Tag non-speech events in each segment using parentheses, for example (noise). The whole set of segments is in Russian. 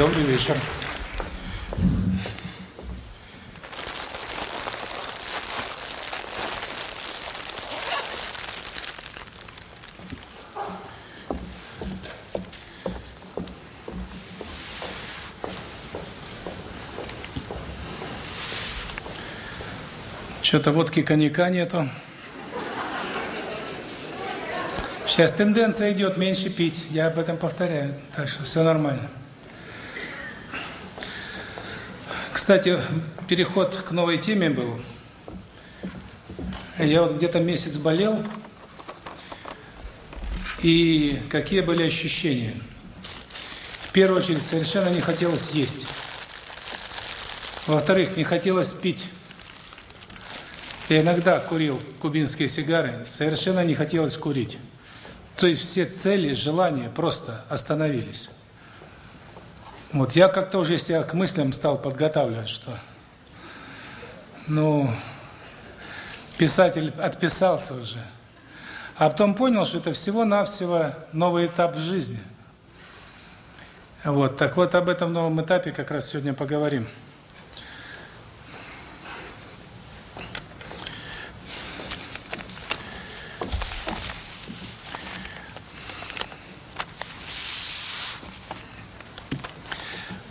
Добрый вечер. Что-то водки коньяка нету. Сейчас тенденция идет меньше пить. Я об этом повторяю. Так что все нормально. Кстати, переход к новой теме был. Я вот где-то месяц болел. И какие были ощущения? В первую очередь, совершенно не хотелось есть. Во-вторых, не хотелось пить. Я иногда курил кубинские сигары, совершенно не хотелось курить. То есть все цели, желания просто остановились. Вот я как-то уже себя к мыслям стал подготавливать, что ну писатель отписался уже. А потом понял, что это всего-навсего новый этап в жизни. Вот, так вот об этом новом этапе как раз сегодня поговорим.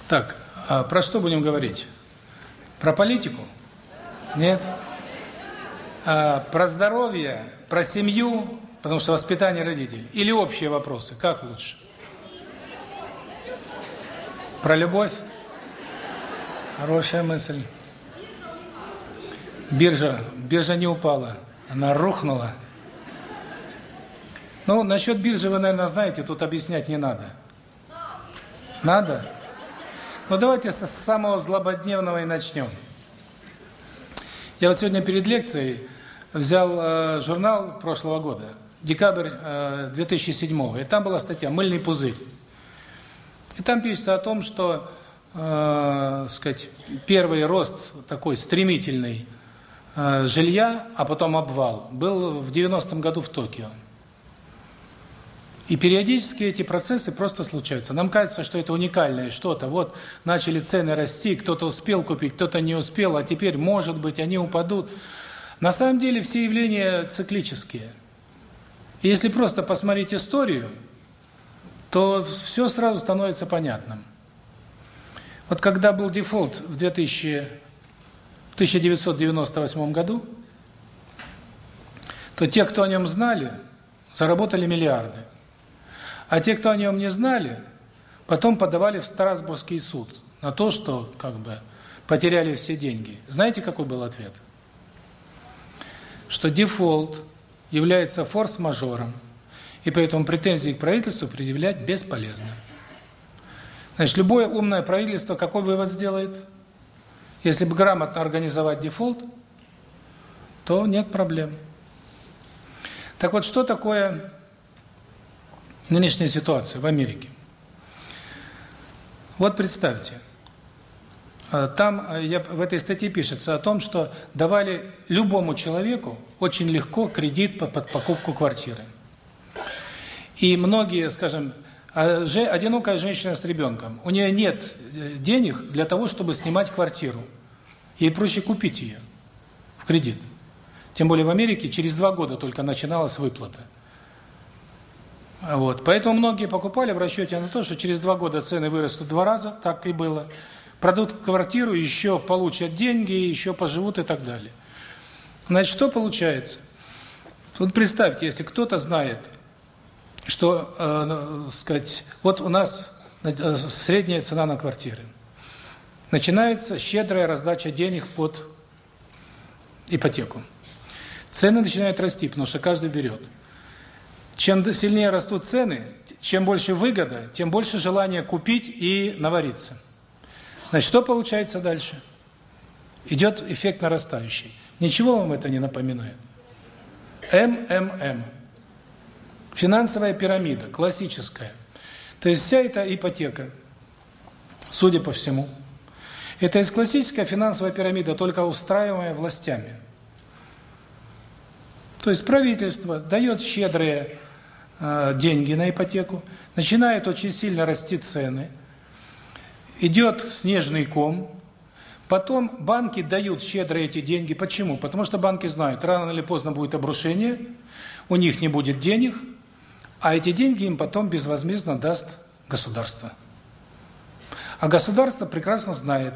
Так, а про что будем говорить? Про политику? Нет? А про здоровье, про семью, потому что воспитание родителей? Или общие вопросы? Как лучше? Про любовь? Хорошая мысль. Биржа, биржа не упала, она рухнула. Ну, насчет биржи вы, наверное, знаете, тут объяснять не надо. Надо? Ну давайте с самого злободневного и начнем. Я вот сегодня перед лекцией взял э, журнал прошлого года, декабрь э, 2007 и там была статья «Мыльный пузырь». И там пишется о том, что, э, сказать, первый рост такой стремительный э, жилья, а потом обвал, был в 90-м году в Токио. И периодически эти процессы просто случаются. Нам кажется, что это уникальное что-то. Вот начали цены расти, кто-то успел купить, кто-то не успел, а теперь, может быть, они упадут. На самом деле все явления циклические. И если просто посмотреть историю, то все сразу становится понятным. Вот когда был дефолт в 2000, 1998 году, то те, кто о нем знали, заработали миллиарды. А те, кто о нем не знали, потом подавали в Страсбургский суд на то, что как бы потеряли все деньги. Знаете, какой был ответ? Что дефолт является форс-мажором, и поэтому претензии к правительству предъявлять бесполезно. Значит, любое умное правительство какой вывод сделает? Если бы грамотно организовать дефолт, то нет проблем. Так вот, что такое нынешняя ситуация в Америке. Вот представьте, э, там э, я, в этой статье пишется о том, что давали любому человеку очень легко кредит под, под покупку квартиры. И многие, скажем, а одинокая женщина с ребенком, у нее нет э, денег для того, чтобы снимать квартиру. Ей проще купить ее в кредит. Тем более в Америке через два года только начиналась выплата. Вот. Поэтому многие покупали в расчете на то, что через два года цены вырастут два раза, так и было. Продадут квартиру, еще получат деньги, еще поживут и так далее. Значит, что получается? Вот представьте, если кто-то знает, что, э, сказать, вот у нас э, средняя цена на квартиры. Начинается щедрая раздача денег под ипотеку. Цены начинают расти, потому что каждый берет. Чем сильнее растут цены, чем больше выгода, тем больше желания купить и навариться. Значит, что получается дальше? Идет эффект нарастающий. Ничего вам это не напоминает? МММ. Финансовая пирамида, классическая. То есть вся эта ипотека, судя по всему, это из классическая финансовая пирамида, только устраиваемая властями. То есть правительство дает щедрые деньги на ипотеку, начинают очень сильно расти цены. идет снежный ком, потом банки дают щедро эти деньги. Почему? Потому что банки знают, рано или поздно будет обрушение, у них не будет денег, а эти деньги им потом безвозмездно даст государство. А государство прекрасно знает,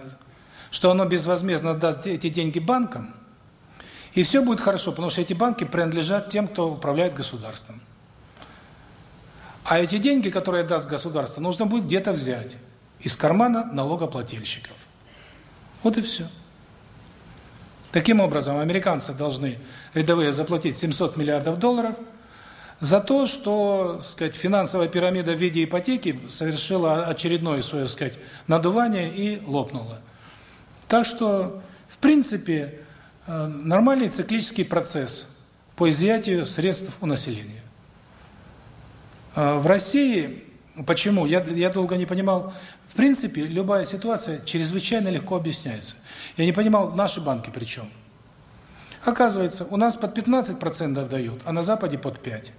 что оно безвозмездно даст эти деньги банкам, и все будет хорошо, потому что эти банки принадлежат тем, кто управляет государством. А эти деньги, которые даст государство, нужно будет где-то взять из кармана налогоплательщиков. Вот и все. Таким образом, американцы должны рядовые заплатить 700 миллиардов долларов за то, что, сказать, финансовая пирамида в виде ипотеки совершила очередное свое, сказать, надувание и лопнула. Так что, в принципе, э, нормальный циклический процесс по изъятию средств у населения. Э, в России, почему? Я, я долго не понимал. В принципе, любая ситуация чрезвычайно легко объясняется. Я не понимал, наши банки при чем. Оказывается, у нас под 15% дают, а на Западе под 5%.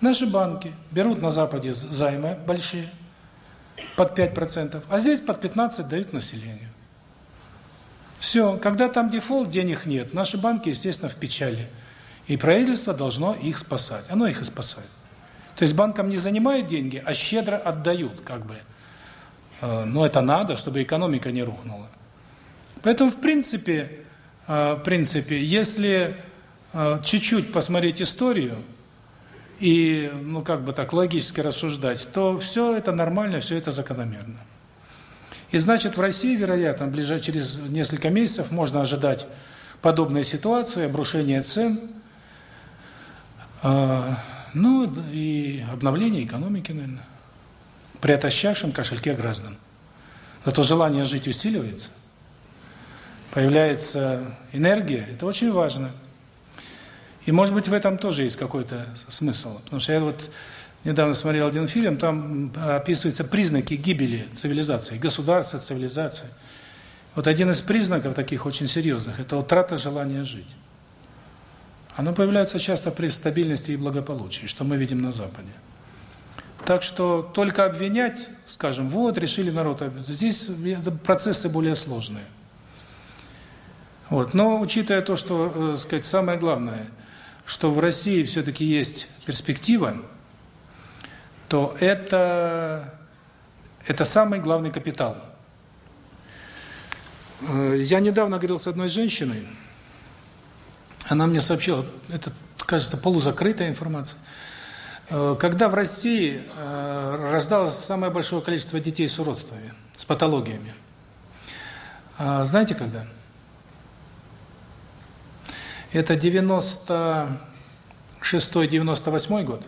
Наши банки берут на Западе займы большие, под 5%, а здесь под 15% дают населению. Все, когда там дефолт, денег нет, наши банки, естественно, в печали. И правительство должно их спасать. Оно их и спасает. То есть банкам не занимают деньги, а щедро отдают, как бы. Э, но это надо, чтобы экономика не рухнула. Поэтому, в принципе, э, в принципе, если э, чуть-чуть посмотреть историю и, ну, как бы так, логически рассуждать, то все это нормально, все это закономерно. И значит, в России, вероятно, ближе через несколько месяцев можно ожидать подобной ситуации, обрушения цен, ну, и обновление экономики, наверное, при отощавшем кошельке граждан. Зато желание жить усиливается, появляется энергия, это очень важно. И, может быть, в этом тоже есть какой-то смысл. Потому что я вот недавно смотрел один фильм, там описываются признаки гибели цивилизации, государства, цивилизации. Вот один из признаков таких очень серьезных – это утрата желания жить. Оно появляется часто при стабильности и благополучии, что мы видим на Западе. Так что только обвинять, скажем, вот, решили народ, здесь процессы более сложные. Вот. Но учитывая то, что, э, сказать, самое главное, что в России все-таки есть перспектива, то это, это самый главный капитал. Э, я недавно говорил с одной женщиной, она мне сообщила, это, кажется, полузакрытая информация, э, когда в России э, рождалось самое большое количество детей с уродствами, с патологиями. А знаете когда? Это 96-98 год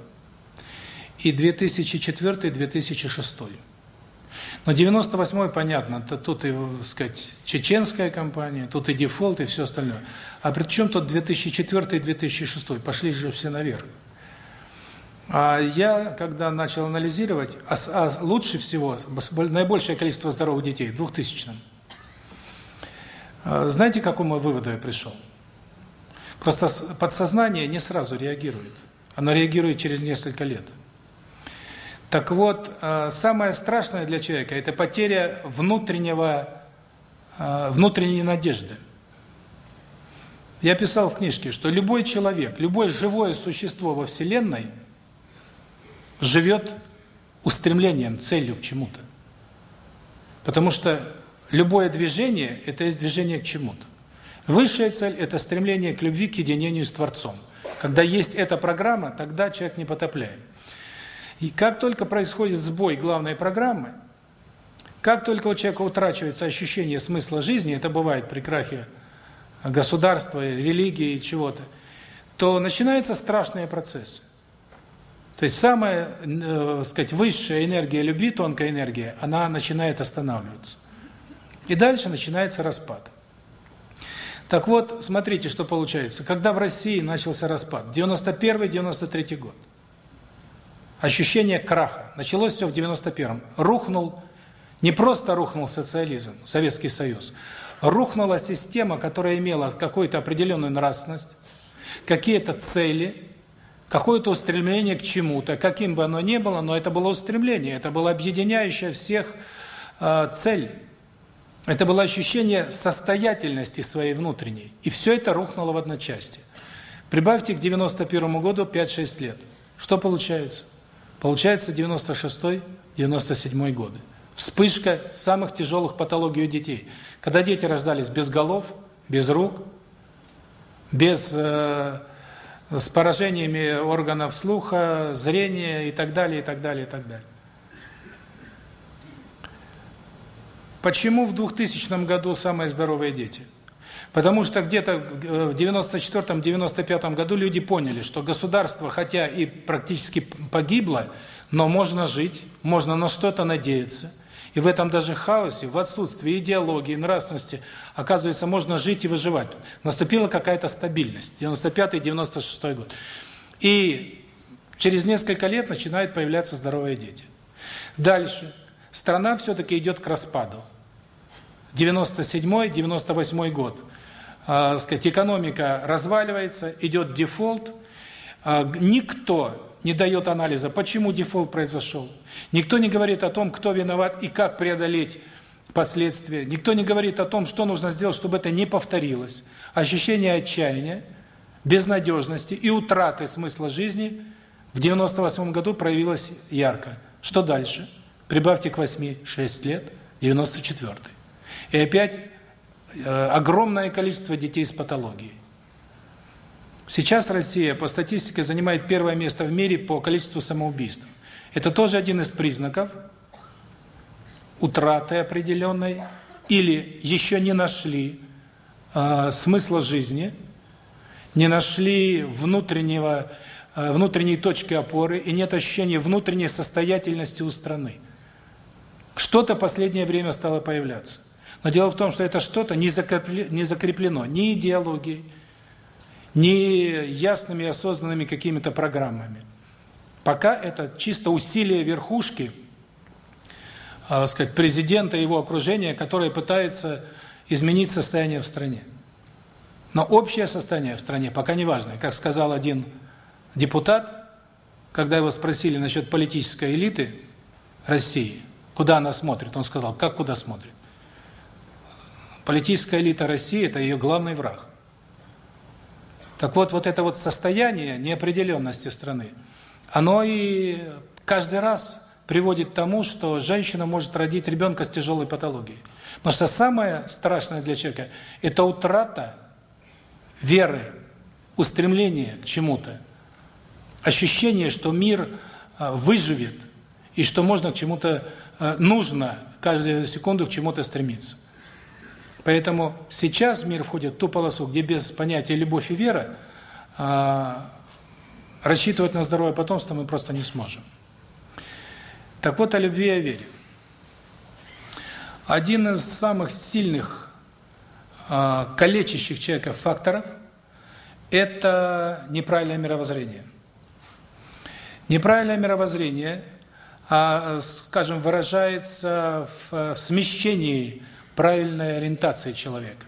и 2004-2006. Но 98-й, понятно, тут и, так сказать, чеченская компания, тут и дефолт, и все остальное. А при чем тут 2004 и 2006? Пошли же все наверх. А я, когда начал анализировать, а, а лучше всего, наибольшее количество здоровых детей, в 2000-м. А, знаете, к какому выводу я пришел? Просто подсознание не сразу реагирует. Оно реагирует через несколько лет. Так вот, а, самое страшное для человека – это потеря внутреннего, а, внутренней надежды. Я писал в книжке, что любой человек, любое живое существо во Вселенной живет устремлением, целью к чему-то. Потому что любое движение – это есть движение к чему-то. Высшая цель – это стремление к любви, к единению с Творцом. Когда есть эта программа, тогда человек не потопляет. И как только происходит сбой главной программы, как только у человека утрачивается ощущение смысла жизни, это бывает при крахе государства, религии, чего-то, то начинаются страшные процессы. То есть самая, э, сказать, высшая энергия любви, тонкая энергия, она начинает останавливаться. И дальше начинается распад. Так вот, смотрите, что получается. Когда в России начался распад, 91-93 год, ощущение краха, началось все в 91-м, рухнул, не просто рухнул социализм, Советский Союз, рухнула система, которая имела какую-то определенную нравственность, какие-то цели, какое-то устремление к чему-то, каким бы оно ни было, но это было устремление, это было объединяющее всех э, цель. Это было ощущение состоятельности своей внутренней. И все это рухнуло в одночасье. Прибавьте к 91 году 5-6 лет. Что получается? Получается 96-97 годы. Вспышка самых тяжелых патологий у детей. Когда дети рождались без голов, без рук, без э, с поражениями органов слуха, зрения и так далее, и так далее, и так далее. Почему в 2000 году самые здоровые дети? Потому что где-то в 94-95 году люди поняли, что государство, хотя и практически погибло, но можно жить, можно на что-то надеяться. И в этом даже хаосе, в отсутствии идеологии, нравственности, оказывается, можно жить и выживать. Наступила какая-то стабильность. 95-96 год. И через несколько лет начинают появляться здоровые дети. Дальше. Страна все-таки идет к распаду. 97-98 год. Э, сказать, экономика разваливается, идет дефолт. Э, никто не дает анализа, почему дефолт произошел. Никто не говорит о том, кто виноват и как преодолеть последствия. Никто не говорит о том, что нужно сделать, чтобы это не повторилось. Ощущение отчаяния, безнадежности и утраты смысла жизни в 98 году проявилось ярко. Что дальше? Прибавьте к 8 6 лет, 94 -й. И опять огромное количество детей с патологией. Сейчас Россия по статистике занимает первое место в мире по количеству самоубийств. Это тоже один из признаков утраты определенной или еще не нашли э, смысла жизни, не нашли внутреннего э, внутренней точки опоры и нет ощущения внутренней состоятельности у страны. Что-то последнее время стало появляться. Но дело в том, что это что-то не закреплено, ни идеологией, не ясными осознанными какими-то программами. Пока это чисто усилие верхушки, э, сказать, президента и его окружения, которые пытаются изменить состояние в стране. Но общее состояние в стране пока не важно. Как сказал один депутат, когда его спросили насчет политической элиты России, куда она смотрит, он сказал, как куда смотрит. Политическая элита России – это ее главный враг. Так вот, вот это вот состояние неопределенности страны, оно и каждый раз приводит к тому, что женщина может родить ребенка с тяжелой патологией. Потому что самое страшное для человека – это утрата веры, устремления к чему-то, ощущение, что мир а, выживет, и что можно к чему-то, а, нужно каждую секунду к чему-то стремиться. Поэтому сейчас мир входит в ту полосу, где без понятия любовь и вера а, рассчитывать на здоровое потомство мы просто не сможем. Так вот, о любви и о вере. Один из самых сильных а, калечащих человека факторов – это неправильное мировоззрение. Неправильное мировоззрение, а, скажем, выражается в смещении правильной ориентации человека.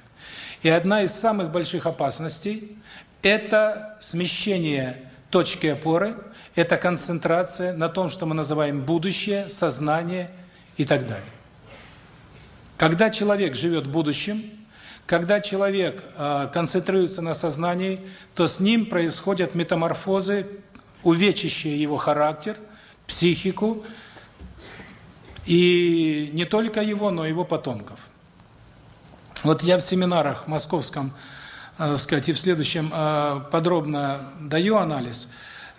И одна из самых больших опасностей – это смещение точки опоры, это концентрация на том, что мы называем будущее, сознание и так далее. Когда человек живет будущим, когда человек э, концентрируется на сознании, то с ним происходят метаморфозы, увечащие его характер, психику, и не только его, но и его потомков. Вот я в семинарах московском, э, сказать, и в следующем э, подробно даю анализ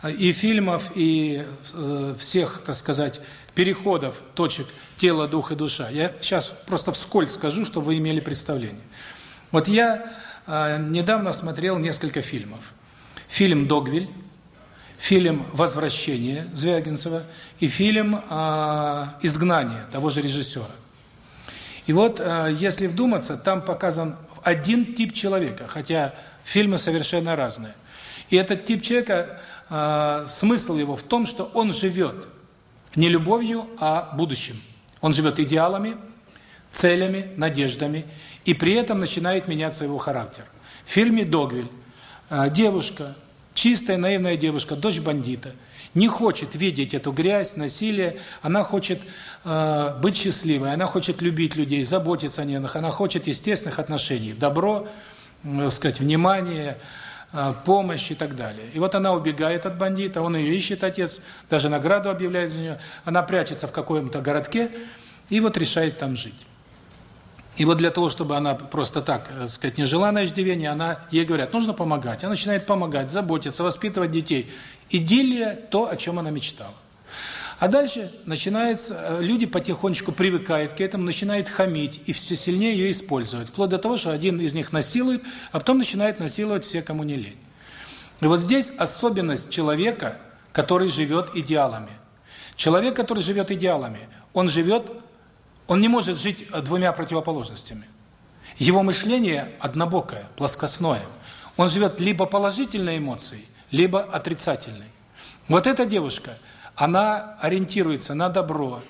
э, и фильмов, и э, всех, так сказать, переходов точек тела, дух и душа. Я сейчас просто вскользь скажу, чтобы вы имели представление. Вот я э, недавно смотрел несколько фильмов. Фильм «Догвиль», фильм «Возвращение» Звягинцева и фильм э, «Изгнание» того же режиссера. И вот, э, если вдуматься, там показан один тип человека, хотя фильмы совершенно разные. И этот тип человека, э, смысл его в том, что он живет не любовью, а будущим. Он живет идеалами, целями, надеждами, и при этом начинает меняться его характер. В фильме «Догвиль» э, девушка, чистая, наивная девушка, дочь бандита, не хочет видеть эту грязь, насилие, она хочет э, быть счастливой, она хочет любить людей, заботиться о них, она хочет естественных отношений, добро, э, сказать, внимание, э, помощь и так далее. И вот она убегает от бандита, он ее ищет, отец, даже награду объявляет за нее, она прячется в каком-то городке и вот решает там жить. И вот для того, чтобы она просто так, так э, сказать, не жила на иждивении, она ей говорят, нужно помогать. Она начинает помогать, заботиться, воспитывать детей. Идиллия – то, о чем она мечтала. А дальше начинается, э, люди потихонечку привыкают к этому, начинают хамить и все сильнее ее использовать. Вплоть до того, что один из них насилует, а потом начинает насиловать все, кому не лень. И вот здесь особенность человека, который живет идеалами. Человек, который живет идеалами, он живет он не может жить э, двумя противоположностями. Его мышление однобокое, плоскостное. Он живет либо положительной эмоцией, либо отрицательной. Вот эта девушка, она ориентируется на добро,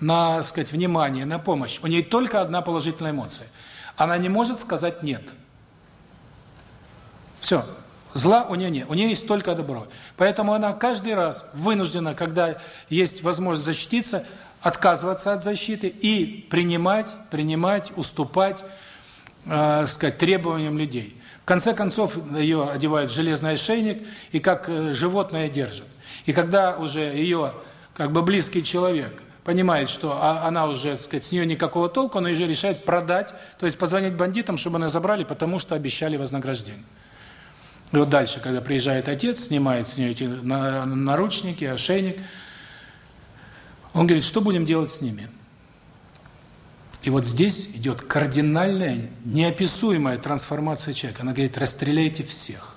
на, сказать, внимание, на помощь. У нее только одна положительная эмоция. Она не может сказать «нет». Все. Зла у нее нет. У нее есть только добро. Поэтому она каждый раз вынуждена, когда есть возможность защититься, отказываться от защиты и принимать, принимать, уступать, э, сказать, требованиям людей. В конце концов, ее одевают в железный ошейник и как э, животное держат. И когда уже ее как бы близкий человек понимает, что а, она уже, так сказать, с нее никакого толку, он ее решает продать, то есть позвонить бандитам, чтобы она забрали, потому что обещали вознаграждение. И вот дальше, когда приезжает отец, снимает с нее эти наручники, ошейник – он говорит, что будем делать с ними? И вот здесь идет кардинальная, неописуемая трансформация человека. Она говорит, расстреляйте всех,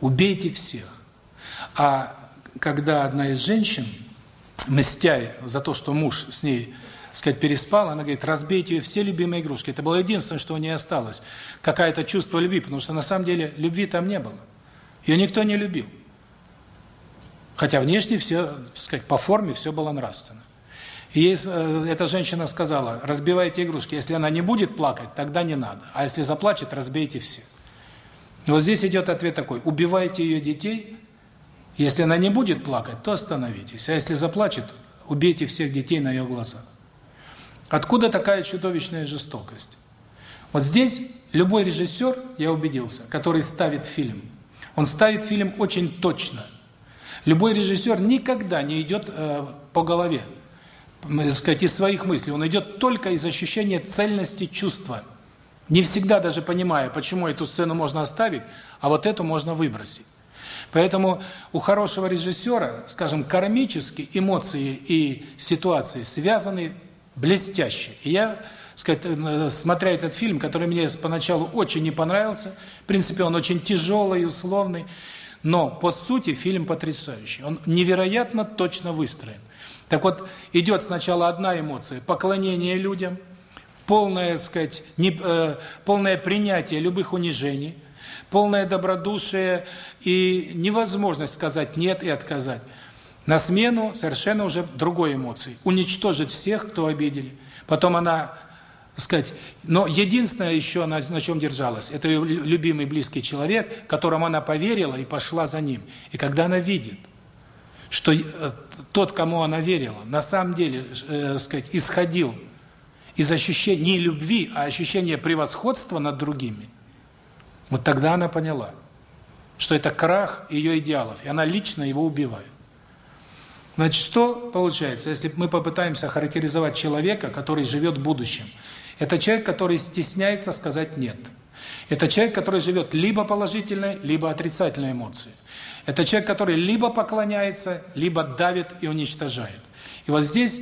убейте всех. А когда одна из женщин, мстя за то, что муж с ней, сказать, переспал, она говорит, разбейте ее все любимые игрушки. Это было единственное, что у нее осталось. Какое-то чувство любви, потому что на самом деле любви там не было. Ее никто не любил. Хотя внешне все, так сказать, по форме все было нравственно. И э, эта женщина сказала, разбивайте игрушки, если она не будет плакать, тогда не надо. А если заплачет, разбейте все. Вот здесь идет ответ такой, убивайте ее детей, если она не будет плакать, то остановитесь. А если заплачет, убейте всех детей на ее глазах. Откуда такая чудовищная жестокость? Вот здесь любой режиссер, я убедился, который ставит фильм, он ставит фильм очень точно – Любой режиссер никогда не идет э, по голове, так сказать, из своих мыслей. Он идет только из ощущения цельности чувства. Не всегда даже понимая, почему эту сцену можно оставить, а вот эту можно выбросить. Поэтому у хорошего режиссера, скажем, кармически эмоции и ситуации связаны блестяще. И я, сказать, э, смотря этот фильм, который мне поначалу очень не понравился, в принципе, он очень тяжелый, условный, но по сути фильм потрясающий. Он невероятно точно выстроен. Так вот, идет сначала одна эмоция поклонение людям, полное, сказать, не, э, полное принятие любых унижений, полное добродушие и невозможность сказать нет и отказать. На смену совершенно уже другой эмоции уничтожить всех, кто обидели. Потом она сказать, но единственное еще, на, на чем держалась, это ее любимый близкий человек, которому она поверила и пошла за ним. И когда она видит, что э, тот, кому она верила, на самом деле, э, сказать, исходил из ощущения не любви, а ощущения превосходства над другими, вот тогда она поняла, что это крах ее идеалов, и она лично его убивает. Значит, что получается, если мы попытаемся характеризовать человека, который живет в будущем – это человек, который стесняется сказать «нет». Это человек, который живет либо положительной, либо отрицательной эмоцией. Это человек, который либо поклоняется, либо давит и уничтожает. И вот здесь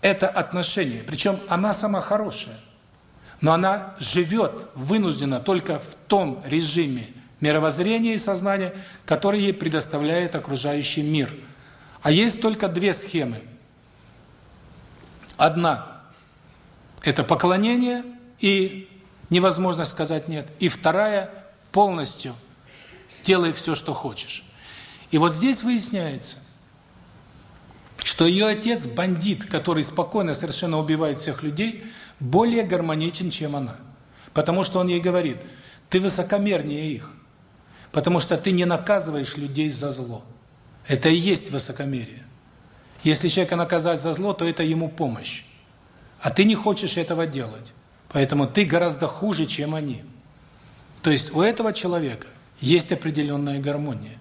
это отношение, причем она сама хорошая, но она живет вынуждена только в том режиме мировоззрения и сознания, который ей предоставляет окружающий мир. А есть только две схемы. Одна это поклонение и невозможность сказать «нет». И вторая – полностью делай все, что хочешь. И вот здесь выясняется, что ее отец – бандит, который спокойно совершенно убивает всех людей, более гармоничен, чем она. Потому что он ей говорит, ты высокомернее их, потому что ты не наказываешь людей за зло. Это и есть высокомерие. Если человека наказать за зло, то это ему помощь. А ты не хочешь этого делать. Поэтому ты гораздо хуже, чем они. То есть у этого человека есть определенная гармония.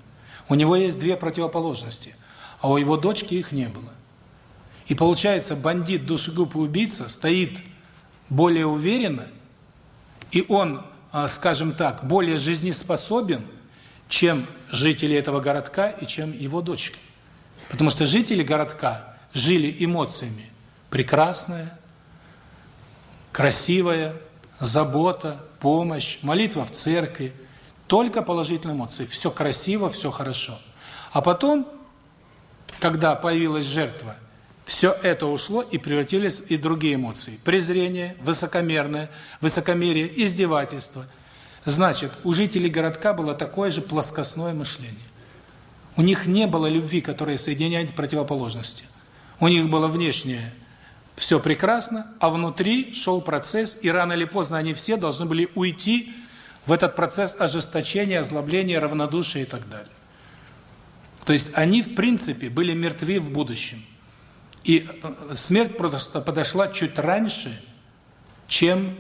У него есть две противоположности, а у его дочки их не было. И получается, бандит, душегуб и убийца стоит более уверенно, и он, а, скажем так, более жизнеспособен, чем жители этого городка и чем его дочка. Потому что жители городка жили эмоциями. Прекрасная, красивая, забота, помощь, молитва в церкви. Только положительные эмоции. Все красиво, все хорошо. А потом, когда появилась жертва, все это ушло и превратились и другие эмоции. Презрение, высокомерное, высокомерие, издевательство. Значит, у жителей городка было такое же плоскостное мышление. У них не было любви, которая соединяет противоположности. У них было внешнее все прекрасно, а внутри шел процесс, и рано или поздно они все должны были уйти в этот процесс ожесточения, озлобления, равнодушия и так далее. То есть они, в принципе, были мертвы в будущем. И э, смерть просто подошла чуть раньше, чем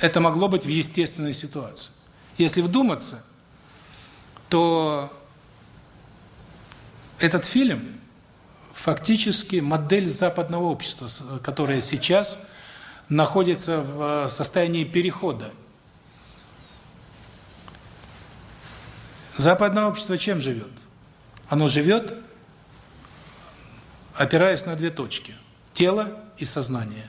это могло быть в естественной ситуации. Если вдуматься, то этот фильм фактически модель западного общества, которое сейчас находится в э, состоянии перехода. Западное общество чем живет? Оно живет опираясь на две точки – тело и сознание.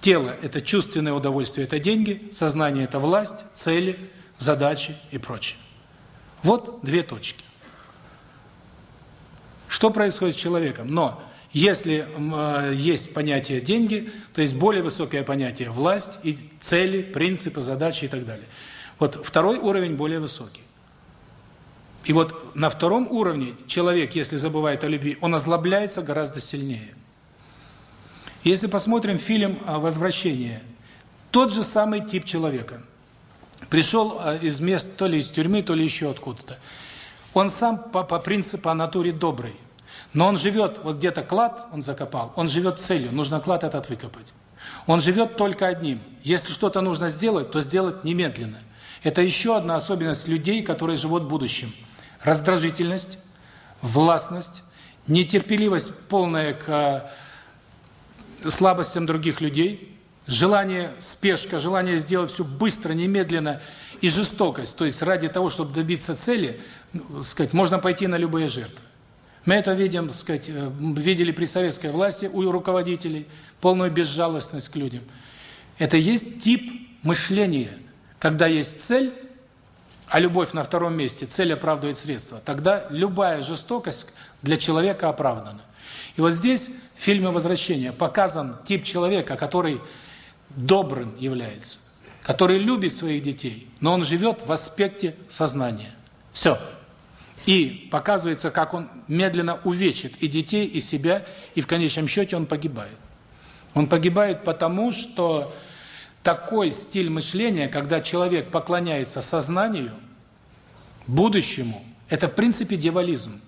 Тело – это чувственное удовольствие, это деньги, сознание – это власть, цели, задачи и прочее. Вот две точки. Что происходит с человеком? Но если э, есть понятие деньги, то есть более высокое понятие власть и цели, принципы, задачи и так далее. Вот второй уровень более высокий. И вот на втором уровне человек, если забывает о любви, он озлобляется гораздо сильнее. Если посмотрим фильм «Возвращение», тот же самый тип человека. Пришел а, из мест, то ли из тюрьмы, то ли еще откуда-то. Он сам по, по принципу, по натуре добрый. Но он живет, вот где-то клад он закопал, он живет целью, нужно клад этот выкопать. Он живет только одним. Если что-то нужно сделать, то сделать немедленно. Это еще одна особенность людей, которые живут в будущем – раздражительность, властность, нетерпеливость полная к э, слабостям других людей, желание, спешка, желание сделать все быстро, немедленно и жестокость. То есть ради того, чтобы добиться цели, сказать, можно пойти на любые жертвы. Мы это видим, сказать, э, видели при советской власти у руководителей, полную безжалостность к людям. Это есть тип мышления, когда есть цель, а любовь на втором месте, цель оправдывает средства, тогда любая жестокость для человека оправдана. И вот здесь в фильме «Возвращение» показан тип человека, который добрым является, который любит своих детей, но он живет в аспекте сознания. Все. И показывается, как он медленно увечит и детей, и себя, и в конечном счете он погибает. Он погибает потому, что такой стиль мышления, когда человек поклоняется сознанию, будущему, это в принципе дьяволизм.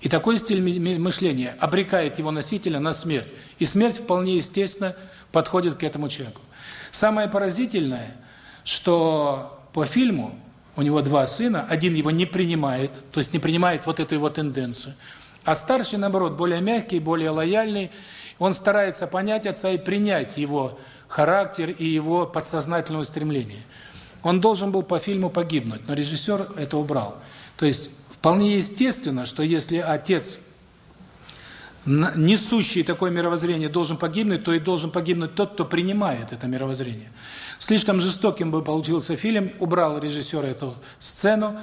И такой стиль мышления обрекает его носителя на смерть. И смерть вполне естественно подходит к этому человеку. Самое поразительное, что по фильму у него два сына, один его не принимает, то есть не принимает вот эту его тенденцию, а старший, наоборот, более мягкий, более лояльный, он старается понять отца и принять его характер и его подсознательное стремление. Он должен был по фильму погибнуть, но режиссер это убрал. То есть вполне естественно, что если отец несущий такое мировоззрение должен погибнуть, то и должен погибнуть тот, кто принимает это мировоззрение. Слишком жестоким бы получился фильм, убрал режиссер эту сцену,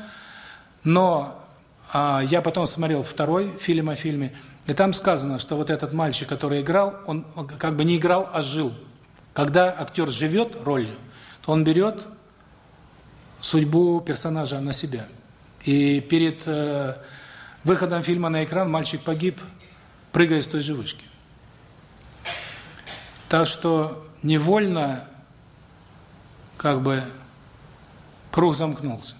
но а, я потом смотрел второй фильм о фильме, и там сказано, что вот этот мальчик, который играл, он как бы не играл, а жил. Когда актер живет ролью, то он берет судьбу персонажа на себя. И перед э, выходом фильма на экран мальчик погиб, прыгая с той же вышки. Так что невольно как бы круг замкнулся.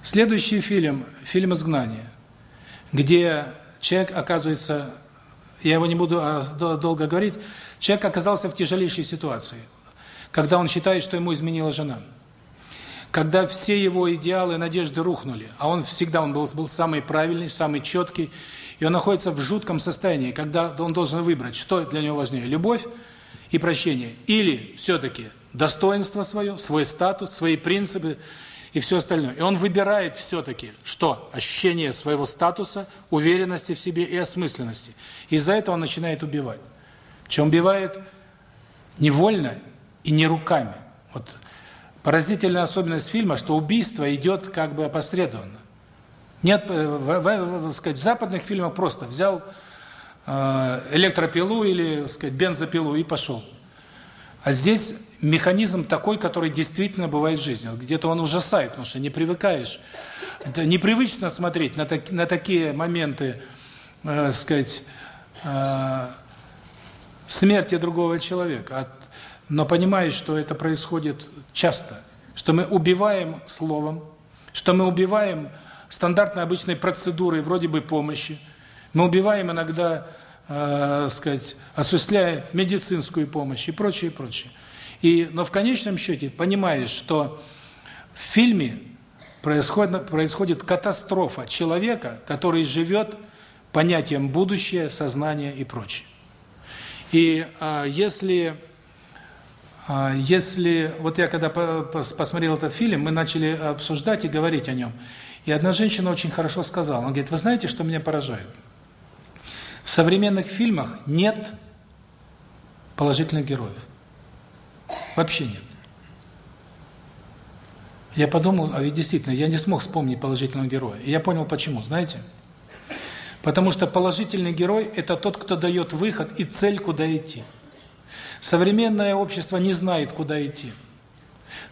Следующий фильм, фильм «Изгнание», где человек оказывается, я его не буду а, долго говорить, человек оказался в тяжелейшей ситуации, когда он считает, что ему изменила жена. Когда все его идеалы, надежды рухнули, а он всегда он был, был самый правильный, самый четкий, и он находится в жутком состоянии, когда он должен выбрать, что для него важнее – любовь и прощение, или все-таки достоинство свое, свой статус, свои принципы и все остальное. И он выбирает все-таки, что? Ощущение своего статуса, уверенности в себе и осмысленности. Из-за этого он начинает убивать. Чем убивает невольно и не руками. Вот поразительная особенность фильма, что убийство идет как бы опосредованно. Нет, э, в, в, в, сказать, в западных фильмах просто взял э, электропилу или, сказать, бензопилу и пошел. А здесь механизм такой, который действительно бывает в жизни. Где-то он ужасает, потому что не привыкаешь. Это непривычно смотреть на, так, на такие моменты, э, сказать, э, смерти другого человека. Но понимаешь, что это происходит часто. Что мы убиваем словом, что мы убиваем стандартной обычной процедурой вроде бы помощи. Мы убиваем иногда, э, сказать, осуществляя медицинскую помощь и прочее, прочее. И, но в конечном счете понимаешь, что в фильме происходит, происходит катастрофа человека, который живет понятием будущее, сознание и прочее. И а, если а, если вот я когда посмотрел этот фильм, мы начали обсуждать и говорить о нем. И одна женщина очень хорошо сказала, она говорит: "Вы знаете, что меня поражает? В современных фильмах нет положительных героев. Вообще нет. Я подумал, а ведь действительно, я не смог вспомнить положительного героя. И я понял почему, знаете? Потому что положительный герой – это тот, кто дает выход и цель, куда идти. Современное общество не знает, куда идти.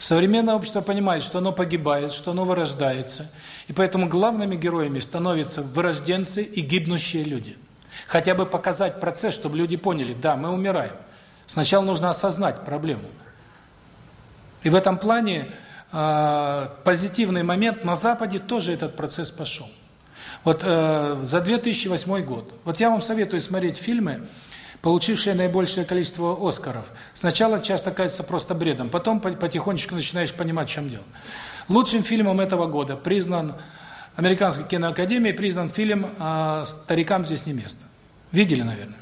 Современное общество понимает, что оно погибает, что оно вырождается. И поэтому главными героями становятся вырожденцы и гибнущие люди. Хотя бы показать процесс, чтобы люди поняли, да, мы умираем. Сначала нужно осознать проблему. И в этом плане э, позитивный момент на Западе тоже этот процесс пошел. Вот э, за 2008 год. Вот я вам советую смотреть фильмы, получившие наибольшее количество Оскаров. Сначала часто кажется просто бредом, потом потихонечку начинаешь понимать, в чем дело. Лучшим фильмом этого года признан Американской киноакадемией признан фильм э, «Старикам здесь не место». Видели, наверное?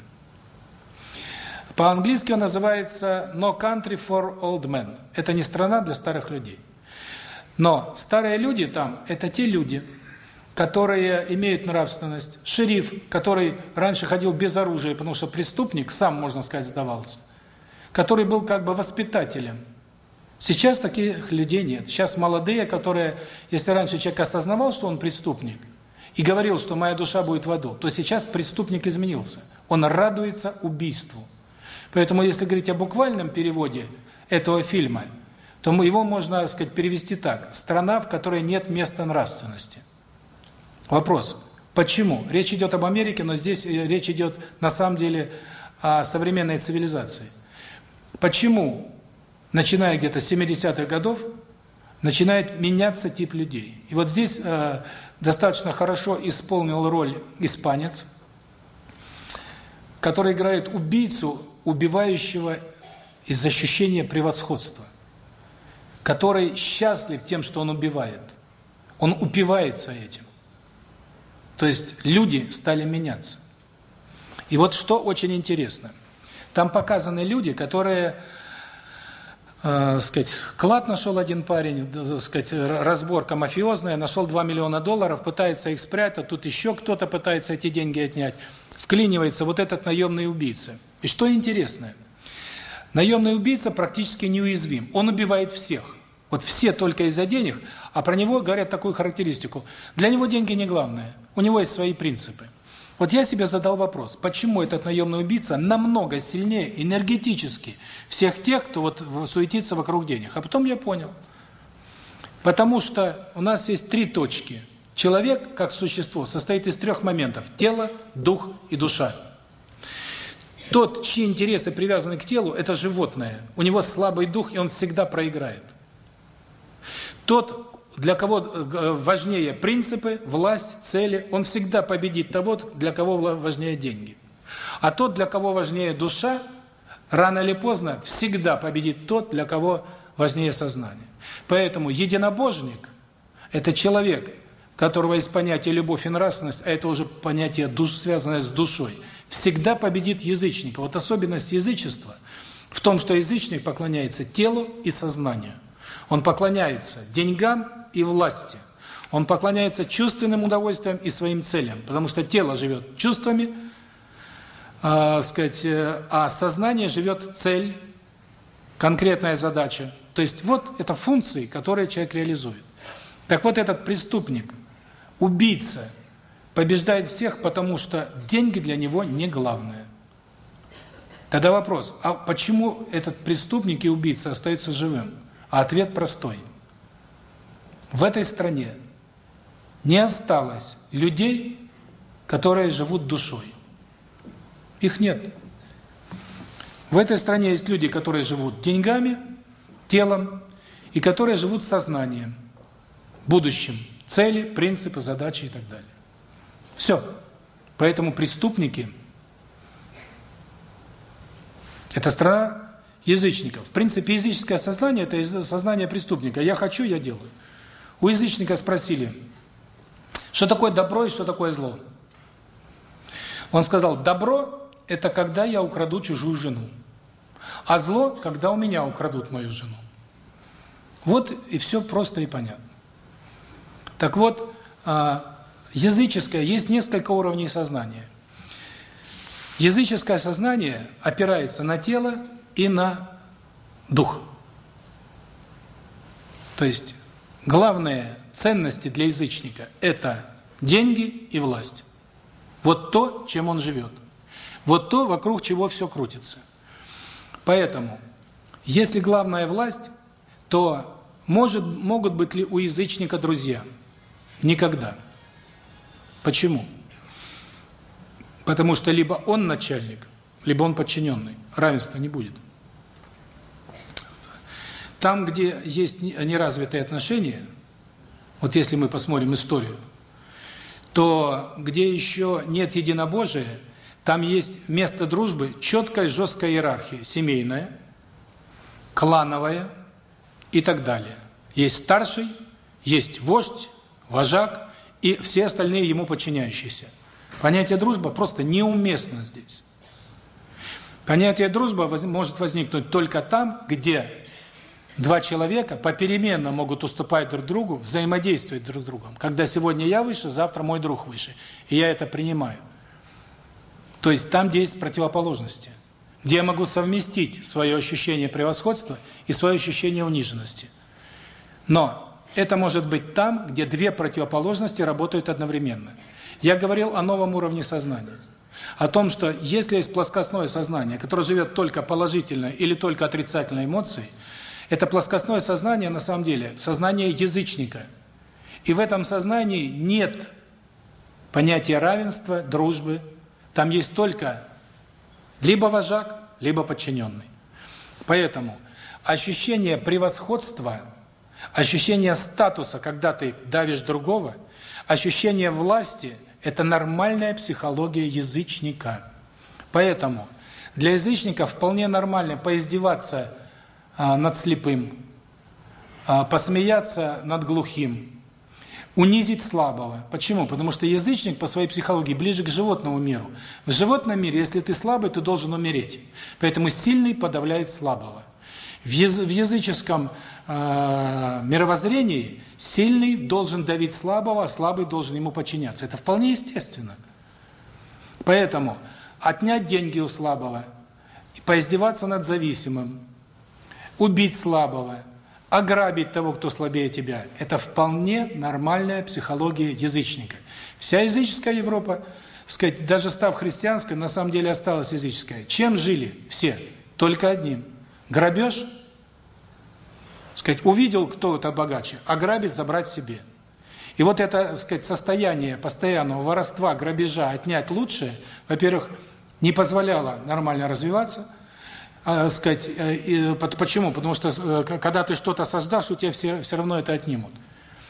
По-английски он называется No Country for Old Men. Это не страна для старых людей. Но старые люди там – это те люди, которые имеют нравственность. Шериф, который раньше ходил без оружия, потому что преступник сам, можно сказать, сдавался. Который был как бы воспитателем. Сейчас таких людей нет. Сейчас молодые, которые, если раньше человек осознавал, что он преступник, и говорил, что моя душа будет в аду, то сейчас преступник изменился. Он радуется убийству. Поэтому, если говорить о буквальном переводе этого фильма, то его можно, так сказать, перевести так: страна, в которой нет места нравственности. Вопрос: почему? Речь идет об Америке, но здесь э, речь идет на самом деле о современной цивилизации. Почему, начиная где-то с 70-х годов, начинает меняться тип людей? И вот здесь э, достаточно хорошо исполнил роль испанец, который играет убийцу убивающего из ощущения превосходства, который счастлив тем, что он убивает. Он упивается этим. То есть люди стали меняться. И вот что очень интересно. Там показаны люди, которые, э, сказать, клад нашел один парень, так сказать, разборка мафиозная, нашел 2 миллиона долларов, пытается их спрятать, тут еще кто-то пытается эти деньги отнять. Вклинивается вот этот наемный убийца. И что интересно, наемный убийца практически неуязвим. Он убивает всех. Вот все только из-за денег, а про него говорят такую характеристику. Для него деньги не главное, у него есть свои принципы. Вот я себе задал вопрос, почему этот наемный убийца намного сильнее энергетически всех тех, кто вот суетится вокруг денег. А потом я понял. Потому что у нас есть три точки. Человек, как существо, состоит из трех моментов – тело, дух и душа. Тот, чьи интересы привязаны к телу, это животное. У него слабый дух, и он всегда проиграет. Тот, для кого э, важнее принципы, власть, цели, он всегда победит того, для кого важнее деньги. А тот, для кого важнее душа, рано или поздно всегда победит тот, для кого важнее сознание. Поэтому единобожник – это человек, которого есть понятие любовь и нравственность, а это уже понятие, душ, связанное с душой, всегда победит язычника. Вот особенность язычества в том, что язычник поклоняется телу и сознанию. Он поклоняется деньгам и власти. Он поклоняется чувственным удовольствиям и своим целям, потому что тело живет чувствами, э, сказать, а сознание живет цель, конкретная задача. То есть вот это функции, которые человек реализует. Так вот этот преступник, убийца, побеждает всех, потому что деньги для него не главное. Тогда вопрос, а почему этот преступник и убийца остается живым? А ответ простой. В этой стране не осталось людей, которые живут душой. Их нет. В этой стране есть люди, которые живут деньгами, телом, и которые живут сознанием, будущим, цели, принципы, задачи и так далее. Все. Поэтому преступники – это страна язычников. В принципе, языческое сознание – это сознание преступника. Я хочу – я делаю. У язычника спросили, что такое добро и что такое зло. Он сказал, добро – это когда я украду чужую жену, а зло – когда у меня украдут мою жену. Вот и все просто и понятно. Так вот, а, языческое, есть несколько уровней сознания. Языческое сознание опирается на тело и на дух. То есть главные ценности для язычника – это деньги и власть. Вот то, чем он живет. Вот то, вокруг чего все крутится. Поэтому, если главная власть, то может, могут быть ли у язычника друзья? Никогда. Почему? Потому что либо он начальник, либо он подчиненный. Равенства не будет. Там, где есть неразвитые отношения, вот если мы посмотрим историю, то где еще нет единобожия, там есть место дружбы четкая жесткая иерархия, семейная, клановая и так далее. Есть старший, есть вождь, вожак и все остальные ему подчиняющиеся. Понятие дружба просто неуместно здесь. Понятие дружба может возникнуть только там, где Два человека попеременно могут уступать друг другу, взаимодействовать друг с другом. Когда сегодня я выше, завтра мой друг выше. И я это принимаю. То есть там, где есть противоположности. Где я могу совместить свое ощущение превосходства и свое ощущение униженности. Но это может быть там, где две противоположности работают одновременно. Я говорил о новом уровне сознания. О том, что если есть плоскостное сознание, которое живет только положительной или только отрицательной эмоцией, это плоскостное сознание, на самом деле, сознание язычника. И в этом сознании нет понятия равенства, дружбы. Там есть только либо вожак, либо подчиненный. Поэтому ощущение превосходства, ощущение статуса, когда ты давишь другого, ощущение власти – это нормальная психология язычника. Поэтому для язычника вполне нормально поиздеваться – над слепым, а, посмеяться над глухим, унизить слабого. Почему? Потому что язычник по своей психологии ближе к животному миру. В животном мире, если ты слабый, ты должен умереть. Поэтому сильный подавляет слабого. В, языческом э, мировоззрении сильный должен давить слабого, а слабый должен ему подчиняться. Это вполне естественно. Поэтому отнять деньги у слабого, поиздеваться над зависимым, убить слабого, ограбить того, кто слабее тебя – это вполне нормальная психология язычника. Вся языческая Европа, сказать, даже став христианской, на самом деле осталась языческая. Чем жили все? Только одним. Грабеж, сказать, увидел кто-то богаче, ограбить, забрать себе. И вот это, сказать, состояние постоянного воровства, грабежа, отнять лучшее, во-первых, не позволяло нормально развиваться – а, сказать, э, почему? Потому что э, когда ты что-то создашь, у тебя все, все равно это отнимут.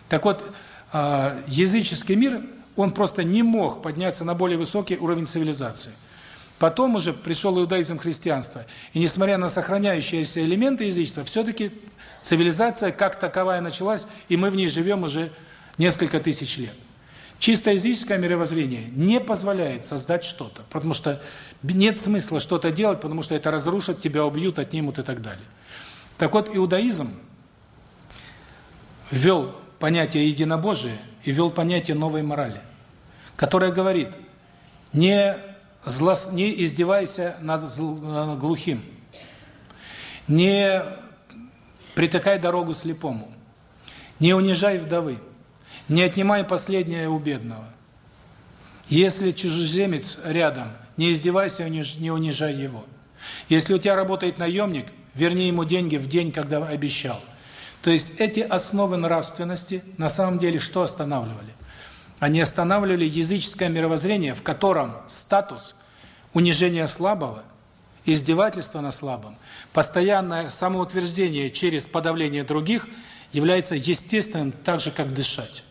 Так вот, э, языческий мир, он просто не мог подняться на более высокий уровень цивилизации. Потом уже пришел иудаизм, христианство. И несмотря на сохраняющиеся элементы язычества, все-таки цивилизация как таковая началась, и мы в ней живем уже несколько тысяч лет. Чисто языческое мировоззрение не позволяет создать что-то, потому что нет смысла что-то делать, потому что это разрушит, тебя убьют, отнимут и так далее. Так вот, иудаизм ввел понятие единобожия и ввел понятие новой морали, которое говорит, не, злос, не издевайся над э, глухим, не притыкай дорогу слепому, не унижай вдовы, не отнимай последнее у бедного. Если чужеземец рядом, не издевайся, не унижай его. Если у тебя работает наемник, верни ему деньги в день, когда обещал. То есть эти основы нравственности на самом деле что останавливали? Они останавливали языческое мировоззрение, в котором статус унижения слабого, издевательство на слабом, постоянное самоутверждение через подавление других является естественным так же, как дышать.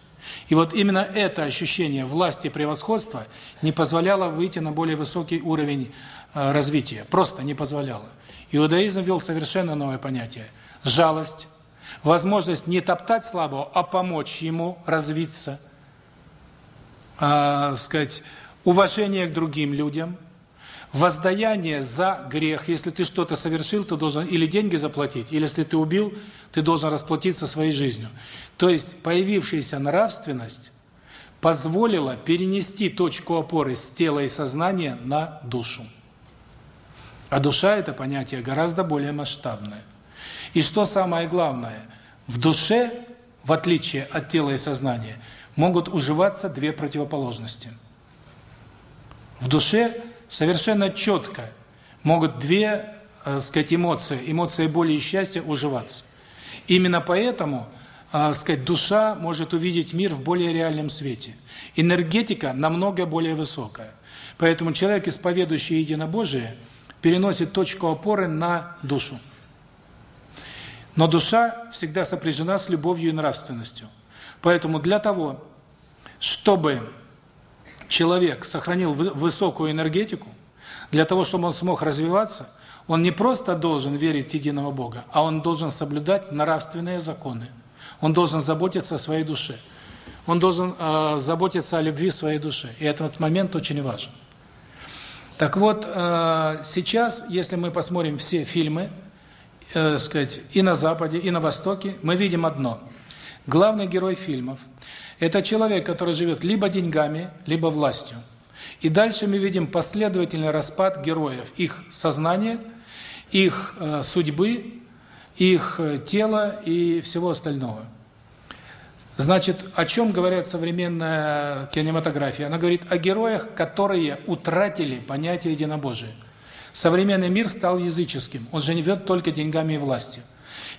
И вот именно это ощущение власти превосходства не позволяло выйти на более высокий уровень э, развития. Просто не позволяло. Иудаизм ввел совершенно новое понятие. Жалость, возможность не топтать слабого, а помочь ему развиться, э, сказать, уважение к другим людям, воздаяние за грех. Если ты что-то совершил, ты должен или деньги заплатить, или если ты убил, ты должен расплатиться своей жизнью. То есть появившаяся нравственность позволила перенести точку опоры с тела и сознания на душу. А душа – это понятие гораздо более масштабное. И что самое главное, в душе, в отличие от тела и сознания, могут уживаться две противоположности. В душе совершенно четко могут две, так сказать, эмоции, эмоция боли и счастья уживаться. Именно поэтому э, сказать, душа может увидеть мир в более реальном свете. Энергетика намного более высокая. Поэтому человек, исповедующий единобожие, переносит точку опоры на душу. Но душа всегда сопряжена с любовью и нравственностью. Поэтому для того, чтобы человек сохранил высокую энергетику, для того, чтобы он смог развиваться – он не просто должен верить единого Бога, а он должен соблюдать нравственные законы. Он должен заботиться о своей душе. Он должен э, заботиться о любви своей душе. И этот момент очень важен. Так вот, э, сейчас, если мы посмотрим все фильмы, э, сказать, и на Западе, и на Востоке, мы видим одно. Главный герой фильмов – это человек, который живет либо деньгами, либо властью. И дальше мы видим последовательный распад героев, их сознания – их э, судьбы, их э, тела и всего остального. Значит, о чем говорят современная кинематография? Она говорит о героях, которые утратили понятие единобожия. Современный мир стал языческим, он живет только деньгами и властью.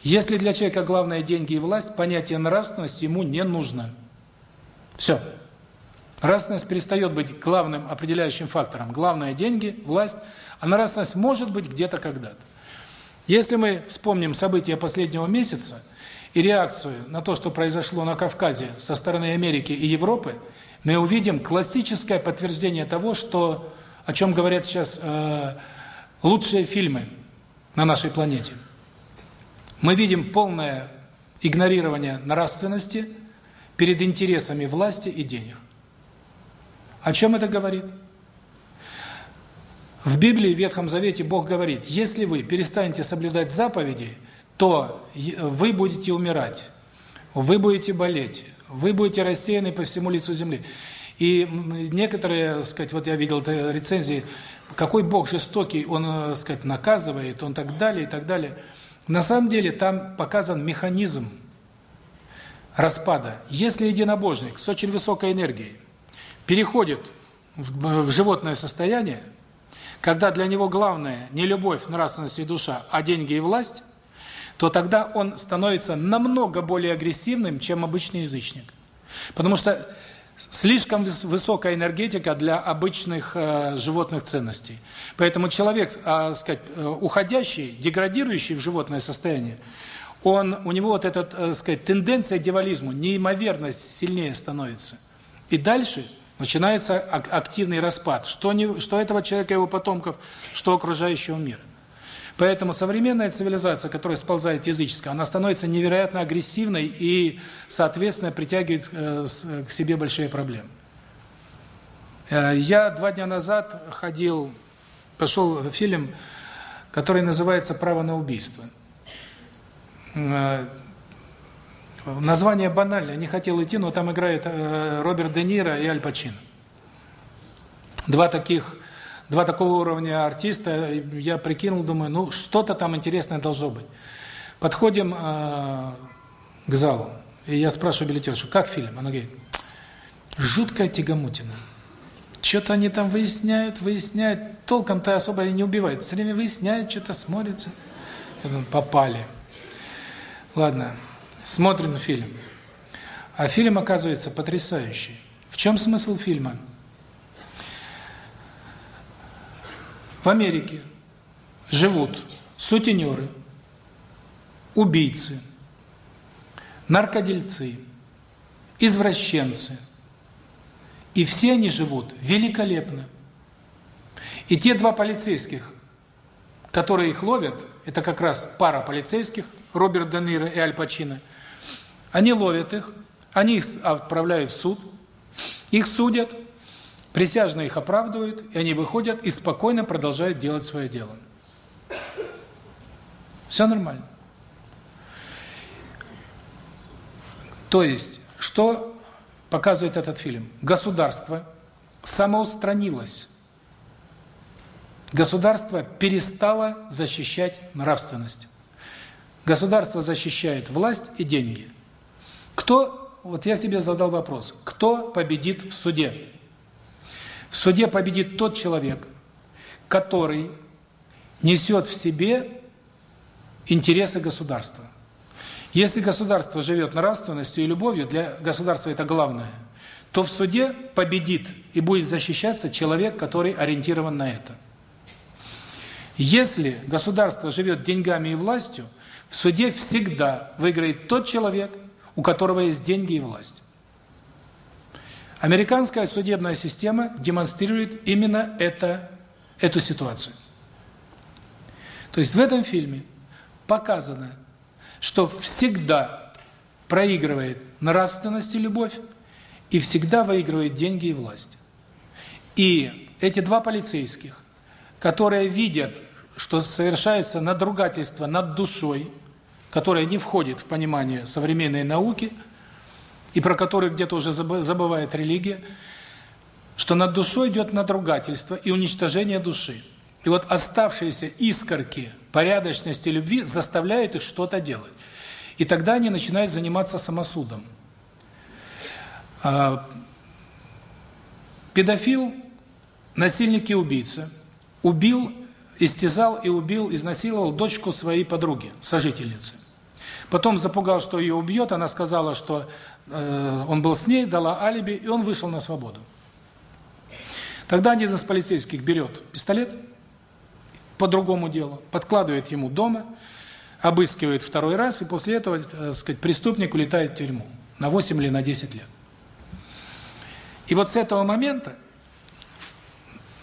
Если для человека главное деньги и власть, понятие нравственности ему не нужно. Все. Нравственность перестает быть главным определяющим фактором. Главное – деньги, власть – а нравственность может быть где-то когда-то. Если мы вспомним события последнего месяца и реакцию на то, что произошло на Кавказе со стороны Америки и Европы, мы увидим классическое подтверждение того, что о чем говорят сейчас э, лучшие фильмы на нашей планете. Мы видим полное игнорирование нравственности перед интересами власти и денег. О чем это говорит? В Библии, в Ветхом Завете Бог говорит, если вы перестанете соблюдать заповеди, то вы будете умирать, вы будете болеть, вы будете рассеяны по всему лицу земли. И некоторые, сказать, вот я видел рецензии, какой Бог жестокий, Он, э, сказать, наказывает, Он так далее и так далее. На самом деле там показан механизм распада. Если единобожник с очень высокой энергией переходит в животное состояние, когда для него главное не любовь, нравственность и душа, а деньги и власть, то тогда он становится намного более агрессивным, чем обычный язычник. Потому что слишком высокая энергетика для обычных э, животных ценностей. Поэтому человек, э, сказать, э, уходящий, деградирующий в животное состояние, он, у него вот эта, так сказать, тенденция к дьяволизму неимоверно сильнее становится. И дальше начинается активный распад, что, не, что этого человека, его потомков, что окружающего мира. Поэтому современная цивилизация, которая сползает языческая, она становится невероятно агрессивной и, соответственно, притягивает э, к себе большие проблемы. Э, я два дня назад ходил, пошел в фильм, который называется «Право на убийство». Э, название банальное, не хотел идти, но там играет Роберт Де Ниро и Аль Пачино. Два таких два такого уровня артиста, я прикинул, думаю, ну, что-то там интересное должно быть. Подходим э, к залу, и я спрашиваю билетершу, как фильм? Она говорит, жуткая тягомутина. Что-то они там выясняют, выясняют, толком-то особо и не убивают. Все время выясняют, что-то смотрятся. Я думаю, попали. Ладно, смотрим фильм. А фильм оказывается потрясающий. В чем смысл фильма? В Америке живут сутенеры, убийцы, наркодельцы, извращенцы. И все они живут великолепно. И те два полицейских, которые их ловят, это как раз пара полицейских, Роберт Де Ниро и Аль Пачино, они ловят их, они их отправляют в суд, их судят, Присяжные их оправдывают, и они выходят и спокойно продолжают делать свое дело. Все нормально. То есть, что показывает этот фильм? Государство самоустранилось. Государство перестало защищать нравственность. Государство защищает власть и деньги. Кто, вот я себе задал вопрос, кто победит в суде? В суде победит тот человек, который несет в себе интересы государства. Если государство живет нравственностью и любовью, для государства это главное, то в суде победит и будет защищаться человек, который ориентирован на это. Если государство живет деньгами и властью, в суде всегда выиграет тот человек, у которого есть деньги и власть. Американская судебная система демонстрирует именно это, эту ситуацию. То есть в этом фильме показано, что всегда проигрывает нравственность и любовь, и всегда выигрывает деньги и власть. И эти два полицейских, которые видят, что совершается надругательство над душой, которое не входит в понимание современной науки – и про который где-то уже забывает религия, что над душой идет надругательство и уничтожение души. И вот оставшиеся искорки порядочности любви заставляют их что-то делать. И тогда они начинают заниматься самосудом. А, педофил, насильник и убийца убил, истязал и убил, изнасиловал дочку своей подруги, сожительницы. Потом запугал, что ее убьет, она сказала, что Э, он был с ней, дала алиби, и он вышел на свободу. Тогда один из полицейских берет пистолет по другому делу, подкладывает ему дома, обыскивает второй раз, и после этого, так э, сказать, преступник улетает в тюрьму на 8 или на 10 лет. И вот с этого момента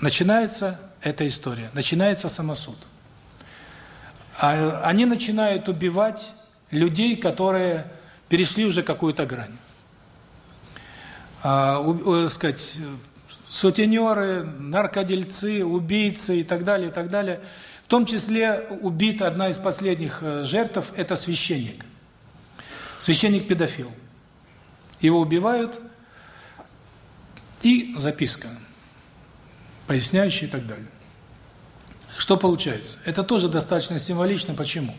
начинается эта история, начинается самосуд. А они начинают убивать людей, которые перешли уже какую-то грань. А, у, сказать, сутенеры, наркодельцы, убийцы и так далее, и так далее. В том числе убита одна из последних э, жертв – это священник. Священник-педофил. Его убивают, и записка, поясняющая и так далее. Что получается? Это тоже достаточно символично. Почему?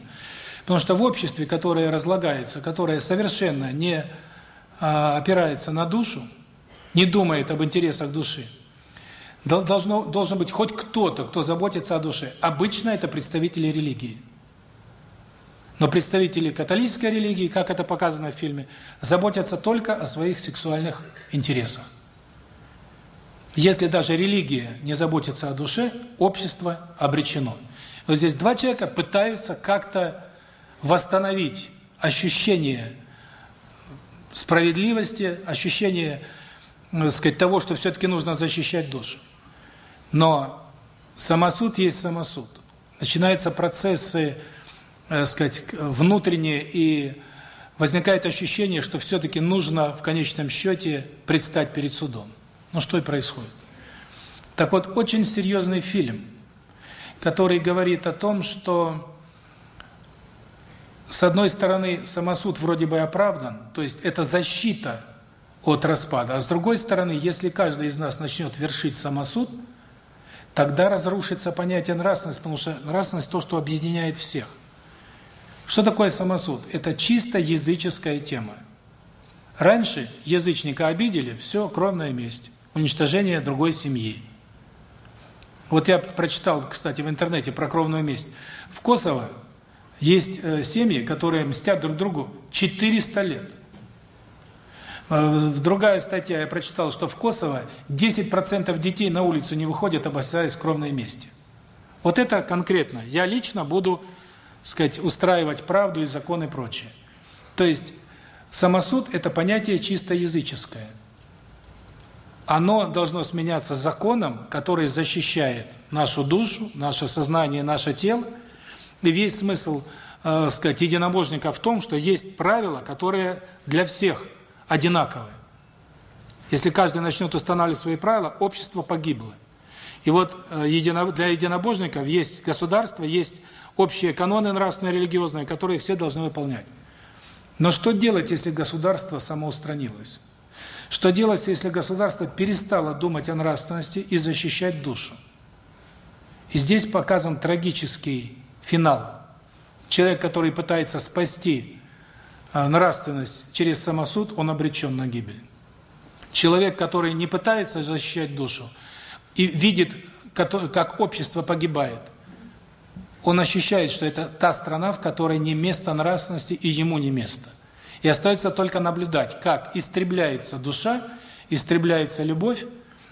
Потому что в обществе, которое разлагается, которое совершенно не а, опирается на душу, не думает об интересах души, должно, должен быть хоть кто-то, кто заботится о душе. Обычно это представители религии. Но представители католической религии, как это показано в фильме, заботятся только о своих сексуальных интересах. Если даже религия не заботится о душе, общество обречено. Вот здесь два человека пытаются как-то восстановить ощущение справедливости, ощущение, так сказать, того, что все-таки нужно защищать душу. Но самосуд есть самосуд. Начинаются процессы, так сказать, внутренние, и возникает ощущение, что все-таки нужно в конечном счете предстать перед судом. Ну что и происходит. Так вот, очень серьезный фильм, который говорит о том, что с одной стороны, самосуд вроде бы оправдан, то есть это защита от распада, а с другой стороны, если каждый из нас начнет вершить самосуд, тогда разрушится понятие нравственности, потому что нравственность – то, что объединяет всех. Что такое самосуд? Это чисто языческая тема. Раньше язычника обидели, все, кровная месть, уничтожение другой семьи. Вот я прочитал, кстати, в интернете про кровную месть. В Косово есть э, семьи, которые мстят друг другу 400 лет. Э, другая статья, я прочитал, что в Косово 10% детей на улицу не выходят, опасаясь кровной мести. Вот это конкретно. Я лично буду, сказать, устраивать правду и закон и прочее. То есть самосуд – это понятие чисто языческое. Оно должно сменяться законом, который защищает нашу душу, наше сознание, наше тело, и весь смысл, э, сказать, единобожника в том, что есть правила, которые для всех одинаковые. Если каждый начнет устанавливать свои правила, общество погибло. И вот э, для единобожников есть государство, есть общие каноны нравственные, религиозные, которые все должны выполнять. Но что делать, если государство самоустранилось? Что делать, если государство перестало думать о нравственности и защищать душу? И здесь показан трагический финал. Человек, который пытается спасти а, нравственность через самосуд, он обречен на гибель. Человек, который не пытается защищать душу и видит, как общество погибает, он ощущает, что это та страна, в которой не место нравственности и ему не место. И остается только наблюдать, как истребляется душа, истребляется любовь,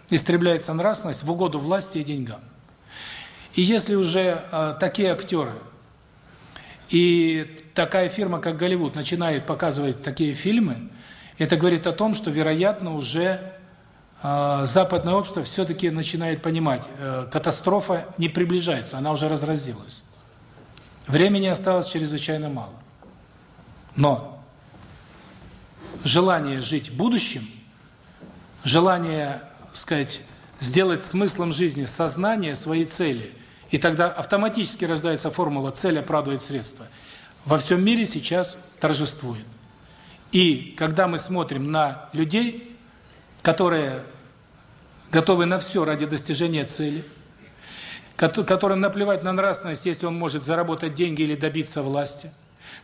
истребляется нравственность в угоду власти и деньгам. И если уже э, такие актеры и такая фирма, как Голливуд, начинает показывать такие фильмы, это говорит о том, что, вероятно, уже э, западное общество все-таки начинает понимать, э, катастрофа не приближается, она уже разразилась. Времени осталось чрезвычайно мало. Но желание жить будущим, желание, сказать, сделать смыслом жизни сознание своей цели – и тогда автоматически рождается формула «цель оправдывает средства». Во всем мире сейчас торжествует. И когда мы смотрим на людей, которые готовы на все ради достижения цели, которым наплевать на нравственность, если он может заработать деньги или добиться власти,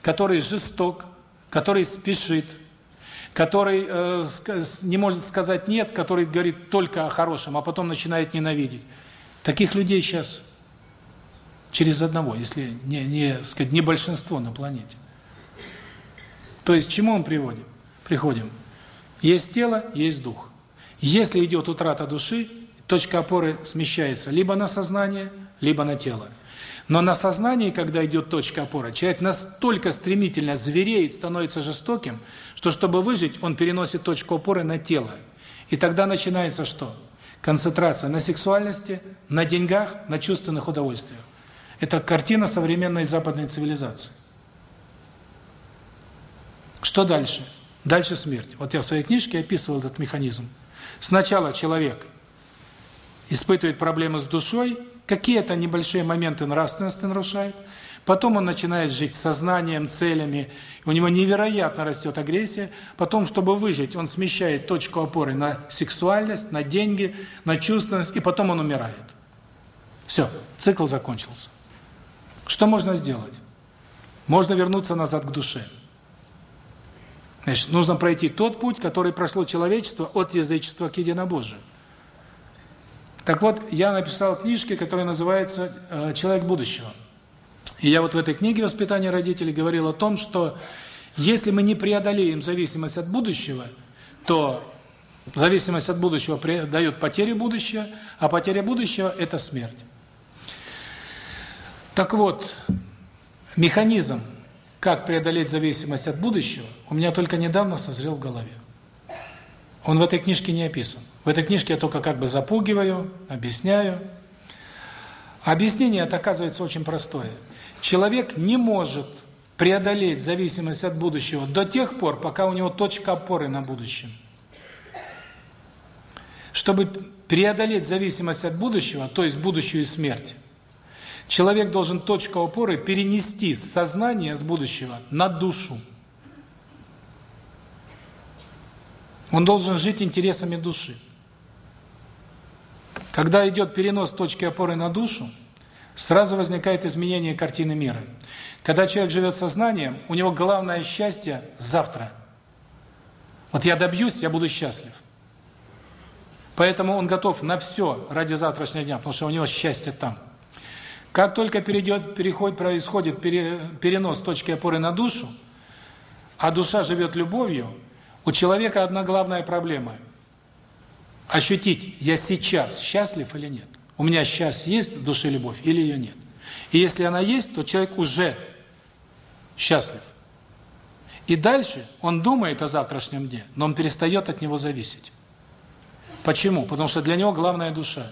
который жесток, который спешит, который э, не может сказать «нет», который говорит только о хорошем, а потом начинает ненавидеть. Таких людей сейчас Через одного, если не, не, сказать, не большинство на планете. То есть к чему мы приводим? Приходим. Есть тело, есть дух. Если идет утрата души, точка опоры смещается либо на сознание, либо на тело. Но на сознании, когда идет точка опоры, человек настолько стремительно звереет, становится жестоким, что чтобы выжить, он переносит точку опоры на тело. И тогда начинается что? Концентрация на сексуальности, на деньгах, на чувственных удовольствиях. Это картина современной западной цивилизации. Что дальше? Дальше смерть. Вот я в своей книжке описывал этот механизм. Сначала человек испытывает проблемы с душой, какие-то небольшие моменты нравственности нарушает, потом он начинает жить сознанием, целями, у него невероятно растет агрессия, потом, чтобы выжить, он смещает точку опоры на сексуальность, на деньги, на чувственность, и потом он умирает. Все, цикл закончился. Что можно сделать? Можно вернуться назад к душе. Значит, нужно пройти тот путь, который прошло человечество от язычества к единобожию. Так вот, я написал книжки, которая называется э, «Человек будущего». И я вот в этой книге «Воспитание родителей» говорил о том, что если мы не преодолеем зависимость от будущего, то зависимость от будущего дает потерю будущего, а потеря будущего – это смерть. Так вот, механизм как преодолеть зависимость от будущего, у меня только недавно созрел в голове. Он в этой книжке не описан. В этой книжке я только как бы запугиваю, объясняю. Объяснение это оказывается очень простое. Человек не может преодолеть зависимость от будущего до тех пор, пока у него точка опоры на будущем. Чтобы преодолеть зависимость от будущего, то есть будущую смерть, человек должен точку опоры перенести с сознания, с будущего, на душу. Он должен жить интересами души. Когда идет перенос точки опоры на душу, сразу возникает изменение картины мира. Когда человек живет сознанием, у него главное счастье завтра. Вот я добьюсь, я буду счастлив. Поэтому он готов на все ради завтрашнего дня, потому что у него счастье там. Как только перейдет, переход, происходит перенос точки опоры на душу, а душа живет любовью, у человека одна главная проблема – ощутить, я сейчас счастлив или нет. У меня сейчас есть в душе любовь или ее нет. И если она есть, то человек уже счастлив. И дальше он думает о завтрашнем дне, но он перестает от него зависеть. Почему? Потому что для него главная душа.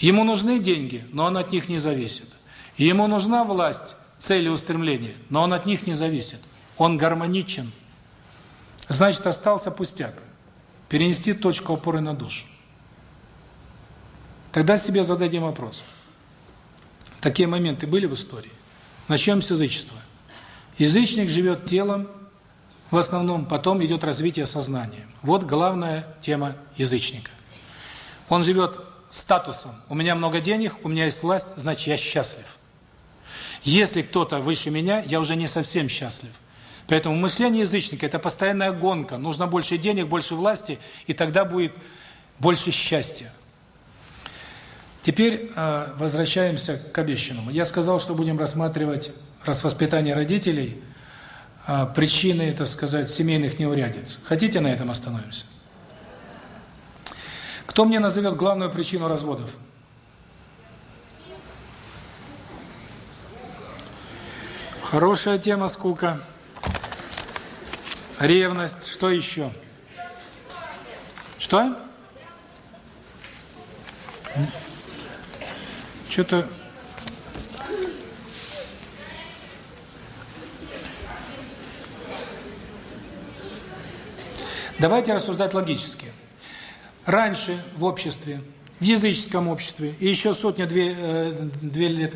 Ему нужны деньги, но он от них не зависит. ему нужна власть, цели устремления, но он от них не зависит. Он гармоничен. Значит, остался пустяк. Перенести точку опоры на душу. Тогда себе зададим вопрос. Такие моменты были в истории? Начнем с язычества. Язычник живет телом, в основном, потом идет развитие сознания. Вот главная тема язычника. Он живет статусом. У меня много денег, у меня есть власть, значит, я счастлив. Если кто-то выше меня, я уже не совсем счастлив. Поэтому мышление язычника – это постоянная гонка. Нужно больше денег, больше власти, и тогда будет больше счастья. Теперь э, возвращаемся к обещанному. Я сказал, что будем рассматривать воспитание родителей, э, причины, так сказать, семейных неурядиц. Хотите на этом остановимся? Кто мне назовет главную причину разводов? Хорошая тема, скука. Ревность. Что еще? Что? Что-то... Давайте рассуждать логически. Раньше в обществе, в языческом обществе, и еще сотня-две э, две лет,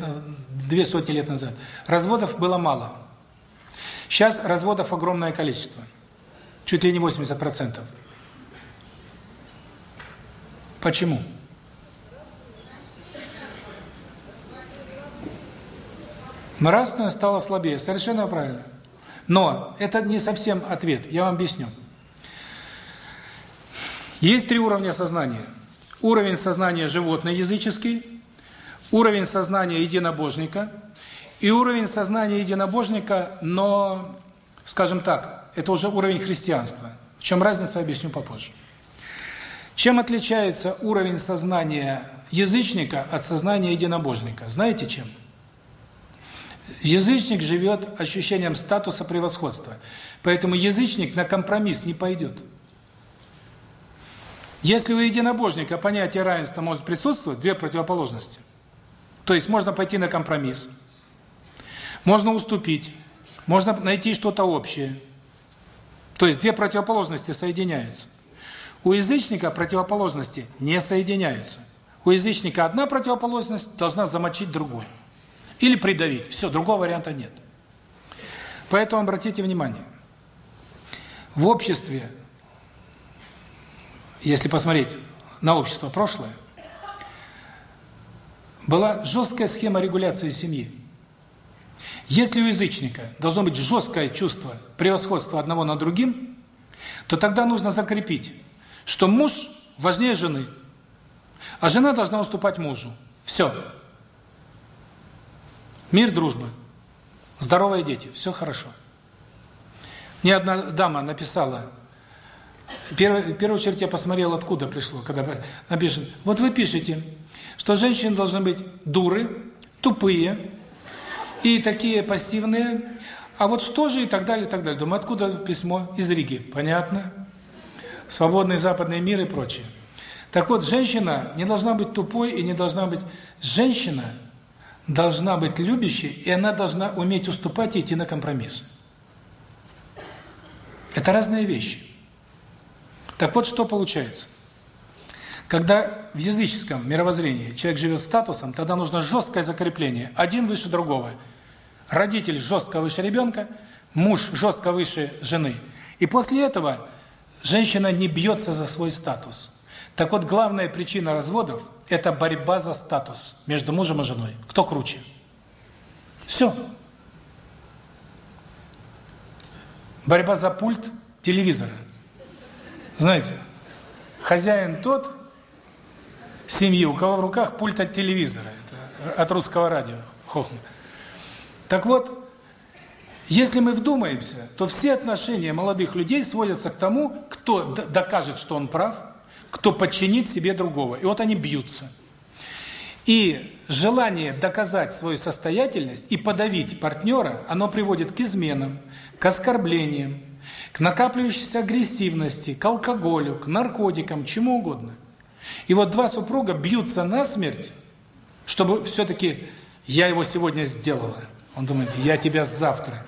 две сотни лет назад, разводов было мало. Сейчас разводов огромное количество. Чуть ли не 80%. Почему? Нравственность стала слабее. Совершенно правильно. Но это не совсем ответ. Я вам объясню. Есть три уровня сознания. Уровень сознания животно-языческий, уровень сознания единобожника и уровень сознания единобожника, но, скажем так, это уже уровень христианства. В чем разница, объясню попозже. Чем отличается уровень сознания язычника от сознания единобожника? Знаете чем? Язычник живет ощущением статуса превосходства. Поэтому язычник на компромисс не пойдет. Если у единобожника понятие равенства может присутствовать, две противоположности, то есть можно пойти на компромисс, можно уступить, можно найти что-то общее. То есть две противоположности соединяются. У язычника противоположности не соединяются. У язычника одна противоположность должна замочить другую. Или придавить. Все, другого варианта нет. Поэтому обратите внимание. В обществе если посмотреть на общество прошлое, была жесткая схема регуляции семьи. Если у язычника должно быть жесткое чувство превосходства одного над другим, то тогда нужно закрепить, что муж важнее жены, а жена должна уступать мужу. Все. Мир, дружба, здоровые дети, все хорошо. Мне одна дама написала Первое, в первую очередь я посмотрел, откуда пришло, когда напишет. Вот вы пишете, что женщины должны быть дуры, тупые, И такие пассивные. А вот что же и так далее, и так далее. Думаю, откуда письмо? Из Риги. Понятно. Свободный западный мир и прочее. Так вот, женщина не должна быть тупой и не должна быть... Женщина должна быть любящей, и она должна уметь уступать и идти на компромисс. Это разные вещи. Так вот, что получается? Когда в языческом мировоззрении человек живет статусом, тогда нужно жесткое закрепление. Один выше другого. Родитель жестко выше ребенка, муж жестко выше жены. И после этого женщина не бьется за свой статус. Так вот, главная причина разводов – это борьба за статус между мужем и женой. Кто круче? Все. Борьба за пульт телевизора. Знаете, хозяин тот семьи, у кого в руках пульт от телевизора, это от русского радио, хохма. Так вот, если мы вдумаемся, то все отношения молодых людей сводятся к тому, кто докажет, что он прав, кто подчинит себе другого. И вот они бьются. И желание доказать свою состоятельность и подавить партнера, оно приводит к изменам, к оскорблениям, к накапливающейся агрессивности, к алкоголю, к наркотикам, чему угодно. И вот два супруга бьются насмерть, чтобы все-таки я его сегодня сделала. Он думает, я тебя завтра.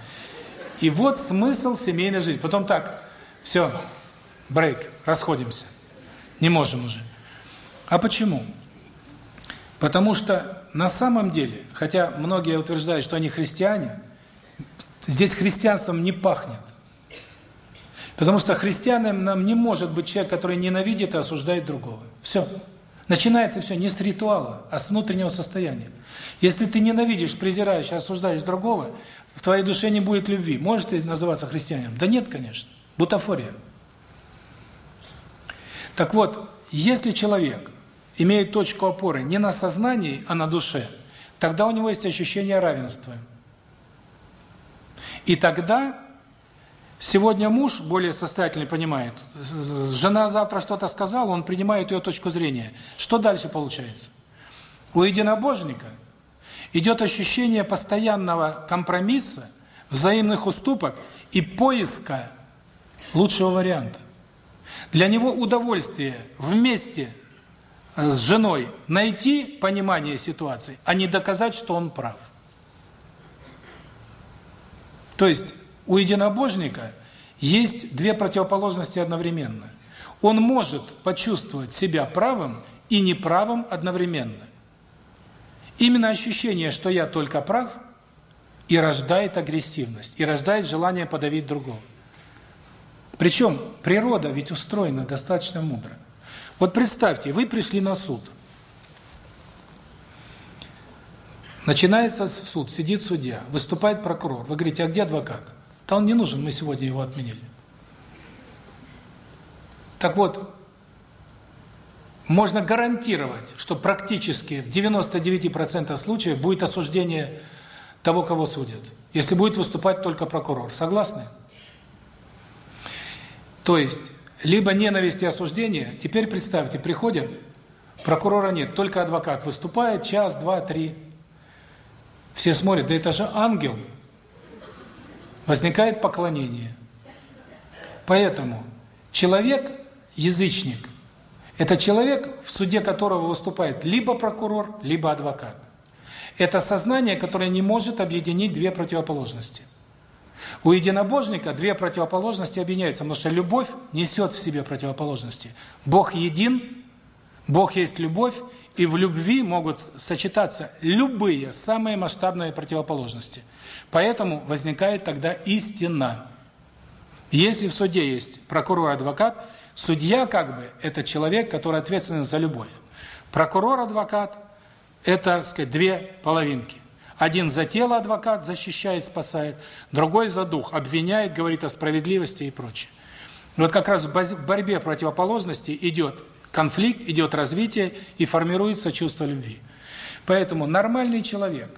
И вот смысл семейной жизни. Потом так, все, брейк, расходимся. Не можем уже. А почему? Потому что на самом деле, хотя многие утверждают, что они христиане, здесь христианством не пахнет. Потому что христианом нам не может быть человек, который ненавидит и осуждает другого. Все. Начинается все не с ритуала, а с внутреннего состояния. Если ты ненавидишь, презираешь и осуждаешь другого, в твоей душе не будет любви. Можешь ты называться христианином? Да нет, конечно. Бутафория. Так вот, если человек имеет точку опоры не на сознании, а на душе, тогда у него есть ощущение равенства. И тогда Сегодня муж, более состоятельный, понимает, жена завтра что-то сказала, он принимает ее точку зрения. Что дальше получается? У единобожника идет ощущение постоянного компромисса, взаимных уступок и поиска лучшего варианта. Для него удовольствие вместе с женой найти понимание ситуации, а не доказать, что он прав. То есть у единобожника есть две противоположности одновременно. Он может почувствовать себя правым и неправым одновременно. Именно ощущение, что я только прав, и рождает агрессивность, и рождает желание подавить другого. Причем природа ведь устроена достаточно мудро. Вот представьте, вы пришли на суд. Начинается суд, сидит судья, выступает прокурор. Вы говорите, а где адвокат? То он не нужен, мы сегодня его отменили. Так вот, можно гарантировать, что практически в 99% случаев будет осуждение того, кого судят, если будет выступать только прокурор. Согласны? То есть, либо ненависть и осуждение, теперь представьте, приходят, прокурора нет, только адвокат выступает, час, два, три. Все смотрят, да это же ангел, возникает поклонение. Поэтому человек, язычник, это человек, в суде которого выступает либо прокурор, либо адвокат. Это сознание, которое не может объединить две противоположности. У единобожника две противоположности объединяются, потому что любовь несет в себе противоположности. Бог един, Бог есть любовь, и в любви могут сочетаться любые самые масштабные противоположности – Поэтому возникает тогда истина. Если в суде есть прокурор адвокат, судья как бы это человек, который ответственен за любовь. Прокурор-адвокат это, так сказать, две половинки. Один за тело адвокат защищает, спасает, другой за дух, обвиняет, говорит о справедливости и прочее. Вот как раз в борьбе противоположностей идет конфликт, идет развитие и формируется чувство любви. Поэтому нормальный человек,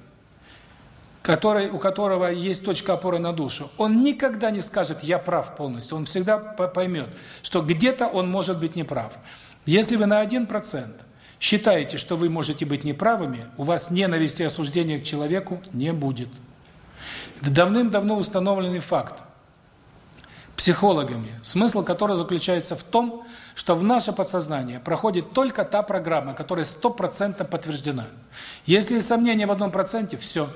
который, у которого есть точка опоры на душу, он никогда не скажет «я прав полностью». Он всегда поймет, что где-то он может быть неправ. Если вы на 1% считаете, что вы можете быть неправыми, у вас ненависти и осуждения к человеку не будет. Давным-давно установленный факт психологами, смысл которого заключается в том, что в наше подсознание проходит только та программа, которая стопроцентно подтверждена. Если есть сомнения в одном проценте, все.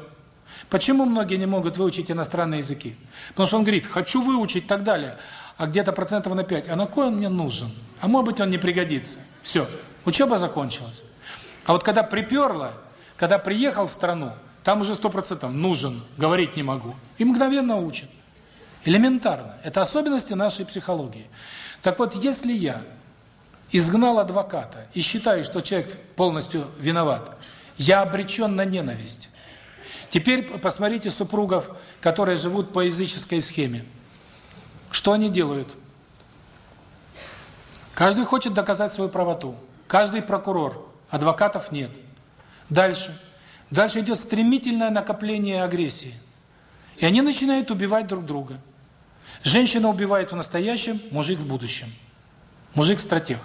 Почему многие не могут выучить иностранные языки? Потому что он говорит, хочу выучить так далее, а где-то процентов на 5. А на кой он мне нужен? А может быть он не пригодится. Все, учеба закончилась. А вот когда приперло, когда приехал в страну, там уже сто процентов нужен, говорить не могу. И мгновенно учат. Элементарно. Это особенности нашей психологии. Так вот, если я изгнал адвоката и считаю, что человек полностью виноват, я обречен на ненависть. Теперь посмотрите супругов, которые живут по языческой схеме. Что они делают? Каждый хочет доказать свою правоту. Каждый прокурор. Адвокатов нет. Дальше. Дальше идет стремительное накопление агрессии. И они начинают убивать друг друга. Женщина убивает в настоящем, мужик в будущем. Мужик-стратег.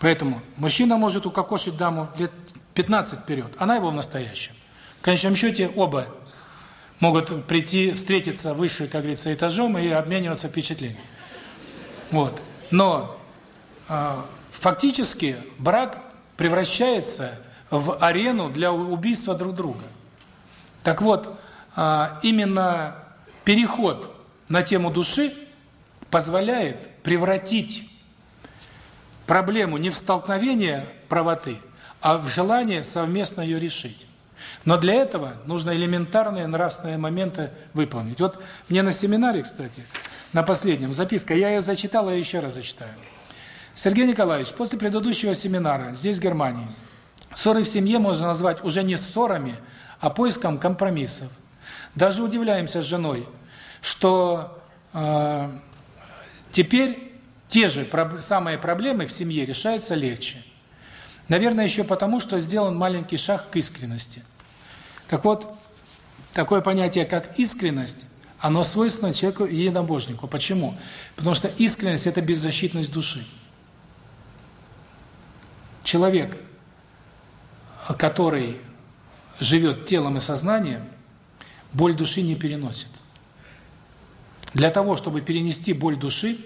Поэтому мужчина может укокошить даму лет 15 вперед, она его в настоящем. В конечном счете оба могут прийти, встретиться выше, как говорится, этажом и обмениваться впечатлениями. Вот. Но э, фактически брак превращается в арену для убийства друг друга. Так вот, э, именно переход на тему души позволяет превратить проблему не в столкновение правоты, а в желание совместно ее решить. Но для этого нужно элементарные нравственные моменты выполнить. Вот мне на семинаре, кстати, на последнем записка, я ее зачитал, и еще раз зачитаю. Сергей Николаевич, после предыдущего семинара здесь, в Германии, ссоры в семье можно назвать уже не ссорами, а поиском компромиссов. Даже удивляемся с женой, что э, теперь те же проб самые проблемы в семье решаются легче. Наверное, еще потому, что сделан маленький шаг к искренности. Так вот, такое понятие, как искренность, оно свойственно человеку единобожнику. Почему? Потому что искренность – это беззащитность души. Человек, который живет телом и сознанием, боль души не переносит. Для того, чтобы перенести боль души,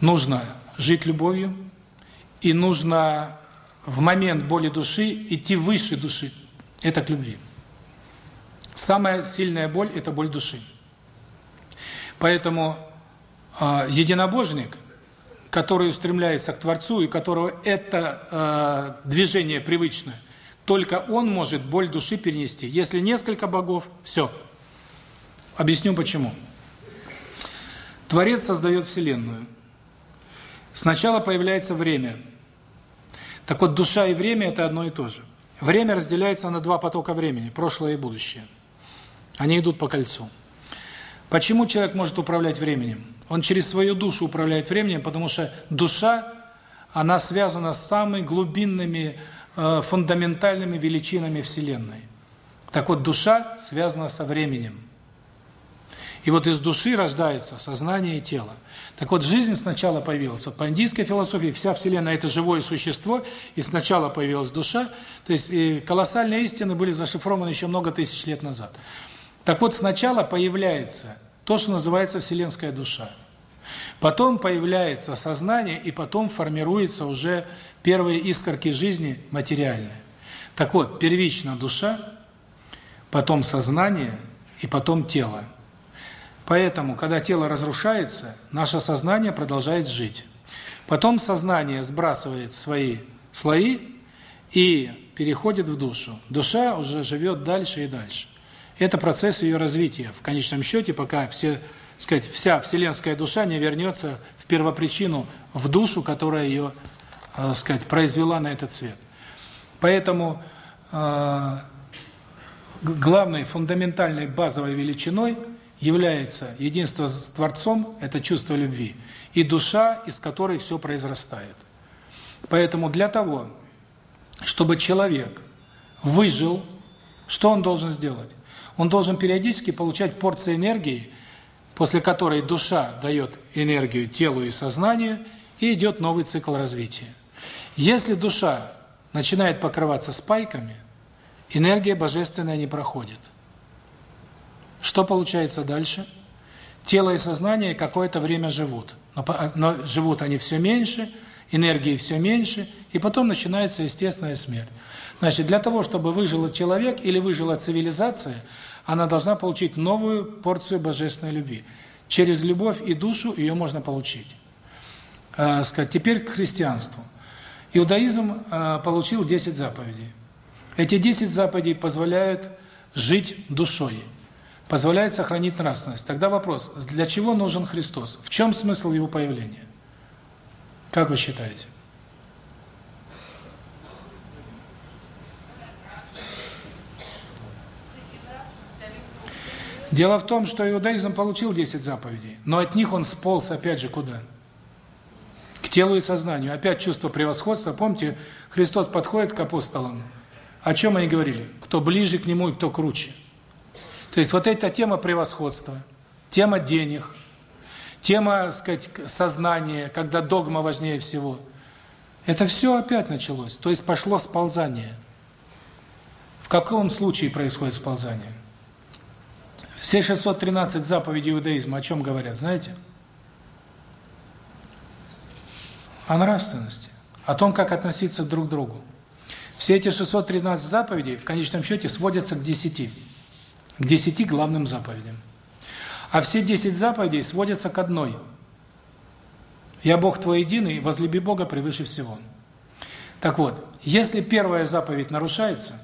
нужно жить любовью, и нужно в момент боли души идти выше души. Это к любви. Самая сильная боль – это боль души. Поэтому э, единобожник, который устремляется к Творцу, и которого это э, движение привычно, только он может боль души перенести. Если несколько богов – все – Объясню почему. Творец создает Вселенную. Сначала появляется время. Так вот, душа и время – это одно и то же. Время разделяется на два потока времени – прошлое и будущее. Они идут по кольцу. Почему человек может управлять временем? Он через свою душу управляет временем, потому что душа, она связана с самыми глубинными, э, фундаментальными величинами Вселенной. Так вот, душа связана со временем. И вот из души рождается сознание и тело. Так вот, жизнь сначала появилась. Вот по индийской философии вся Вселенная – это живое существо, и сначала появилась душа. То есть и колоссальные истины были зашифрованы еще много тысяч лет назад. Так вот, сначала появляется то, что называется вселенская душа. Потом появляется сознание, и потом формируются уже первые искорки жизни материальные. Так вот, первично душа, потом сознание и потом тело. Поэтому, когда тело разрушается, наше сознание продолжает жить. Потом сознание сбрасывает свои слои и переходит в душу. Душа уже живет дальше и дальше. Это процесс ее развития. В конечном счете, пока все, сказать, вся вселенская душа не вернется в первопричину, в душу, которая ее, э, сказать, произвела на этот свет. Поэтому э, главной фундаментальной базовой величиной – является единство с Творцом, это чувство любви, и душа, из которой все произрастает. Поэтому для того, чтобы человек выжил, что он должен сделать? Он должен периодически получать порции энергии, после которой душа дает энергию телу и сознанию, и идет новый цикл развития. Если душа начинает покрываться спайками, энергия божественная не проходит. Что получается дальше? Тело и сознание какое-то время живут, но, но живут они все меньше, энергии все меньше, и потом начинается естественная смерть. Значит, для того, чтобы выжил человек или выжила цивилизация, она должна получить новую порцию божественной любви. Через любовь и душу ее можно получить. Э, сказать, теперь к христианству. Иудаизм э, получил 10 заповедей. Эти 10 заповедей позволяют жить душой, позволяют сохранить нравственность. Тогда вопрос, для чего нужен Христос? В чем смысл его появления? Как вы считаете? Дело в том, что иудаизм получил 10 заповедей, но от них он сполз опять же куда? К телу и сознанию. Опять чувство превосходства. Помните, Христос подходит к апостолам. О чем они говорили? Кто ближе к Нему и кто круче. То есть вот эта тема превосходства, тема денег, тема, сказать, сознания, когда догма важнее всего. Это все опять началось. То есть пошло сползание. В каком случае происходит сползание? Все 613 заповедей иудаизма о чем говорят, знаете? О нравственности, о том, как относиться друг к другу. Все эти 613 заповедей в конечном счете сводятся к 10. К 10 главным заповедям. А все 10 заповедей сводятся к одной. «Я Бог твой единый, возлюби Бога превыше всего». Так вот, если первая заповедь нарушается,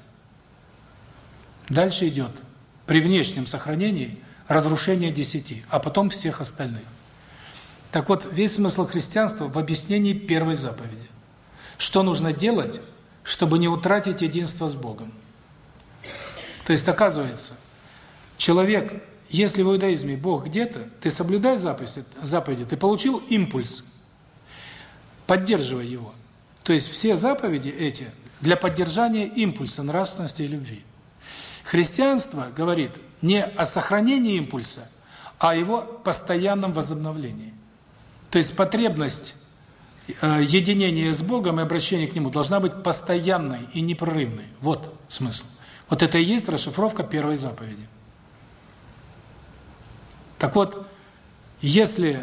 дальше идет при внешнем сохранении разрушение десяти, а потом всех остальных. Так вот, весь смысл христианства в объяснении первой заповеди. Что нужно делать, чтобы не утратить единство с Богом? То есть, оказывается, человек, если в иудаизме Бог где-то, ты соблюдай заповеди, заповеди, ты получил импульс, поддерживай его. То есть все заповеди эти для поддержания импульса нравственности и любви. Христианство говорит не о сохранении импульса, а о его постоянном возобновлении. То есть потребность э, единения с Богом и обращения к Нему должна быть постоянной и непрерывной. Вот смысл. Вот это и есть расшифровка первой заповеди. Так вот, если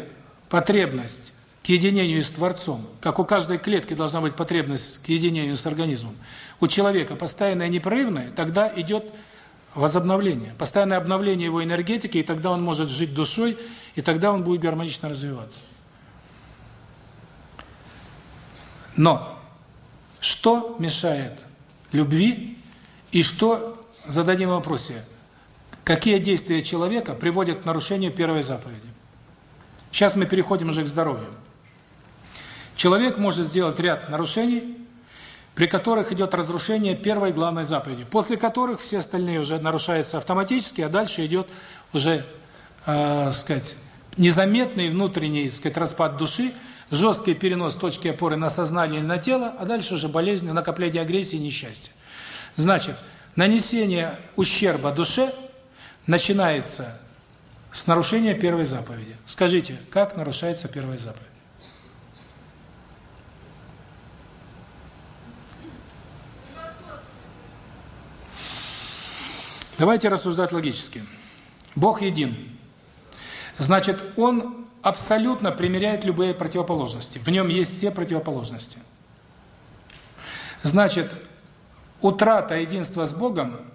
потребность к единению с Творцом, как у каждой клетки должна быть потребность к единению с организмом, у человека постоянная непрерывная, тогда идет возобновление, постоянное обновление его энергетики, и тогда он может жить душой, и тогда он будет гармонично развиваться. Но что мешает любви и что, зададим вопросе, какие действия человека приводят к нарушению первой заповеди? Сейчас мы переходим уже к здоровью. Человек может сделать ряд нарушений, при которых идет разрушение первой главной заповеди, после которых все остальные уже нарушаются автоматически, а дальше идет уже, э, сказать, незаметный внутренний, сказать, распад души, жесткий перенос точки опоры на сознание или на тело, а дальше уже болезни, накопление агрессии и несчастья. Значит, нанесение ущерба душе начинается с нарушения первой заповеди. Скажите, как нарушается первая заповедь? Давайте рассуждать логически. Бог един. Значит, Он абсолютно примеряет любые противоположности. В Нем есть все противоположности. Значит, утрата единства с Богом –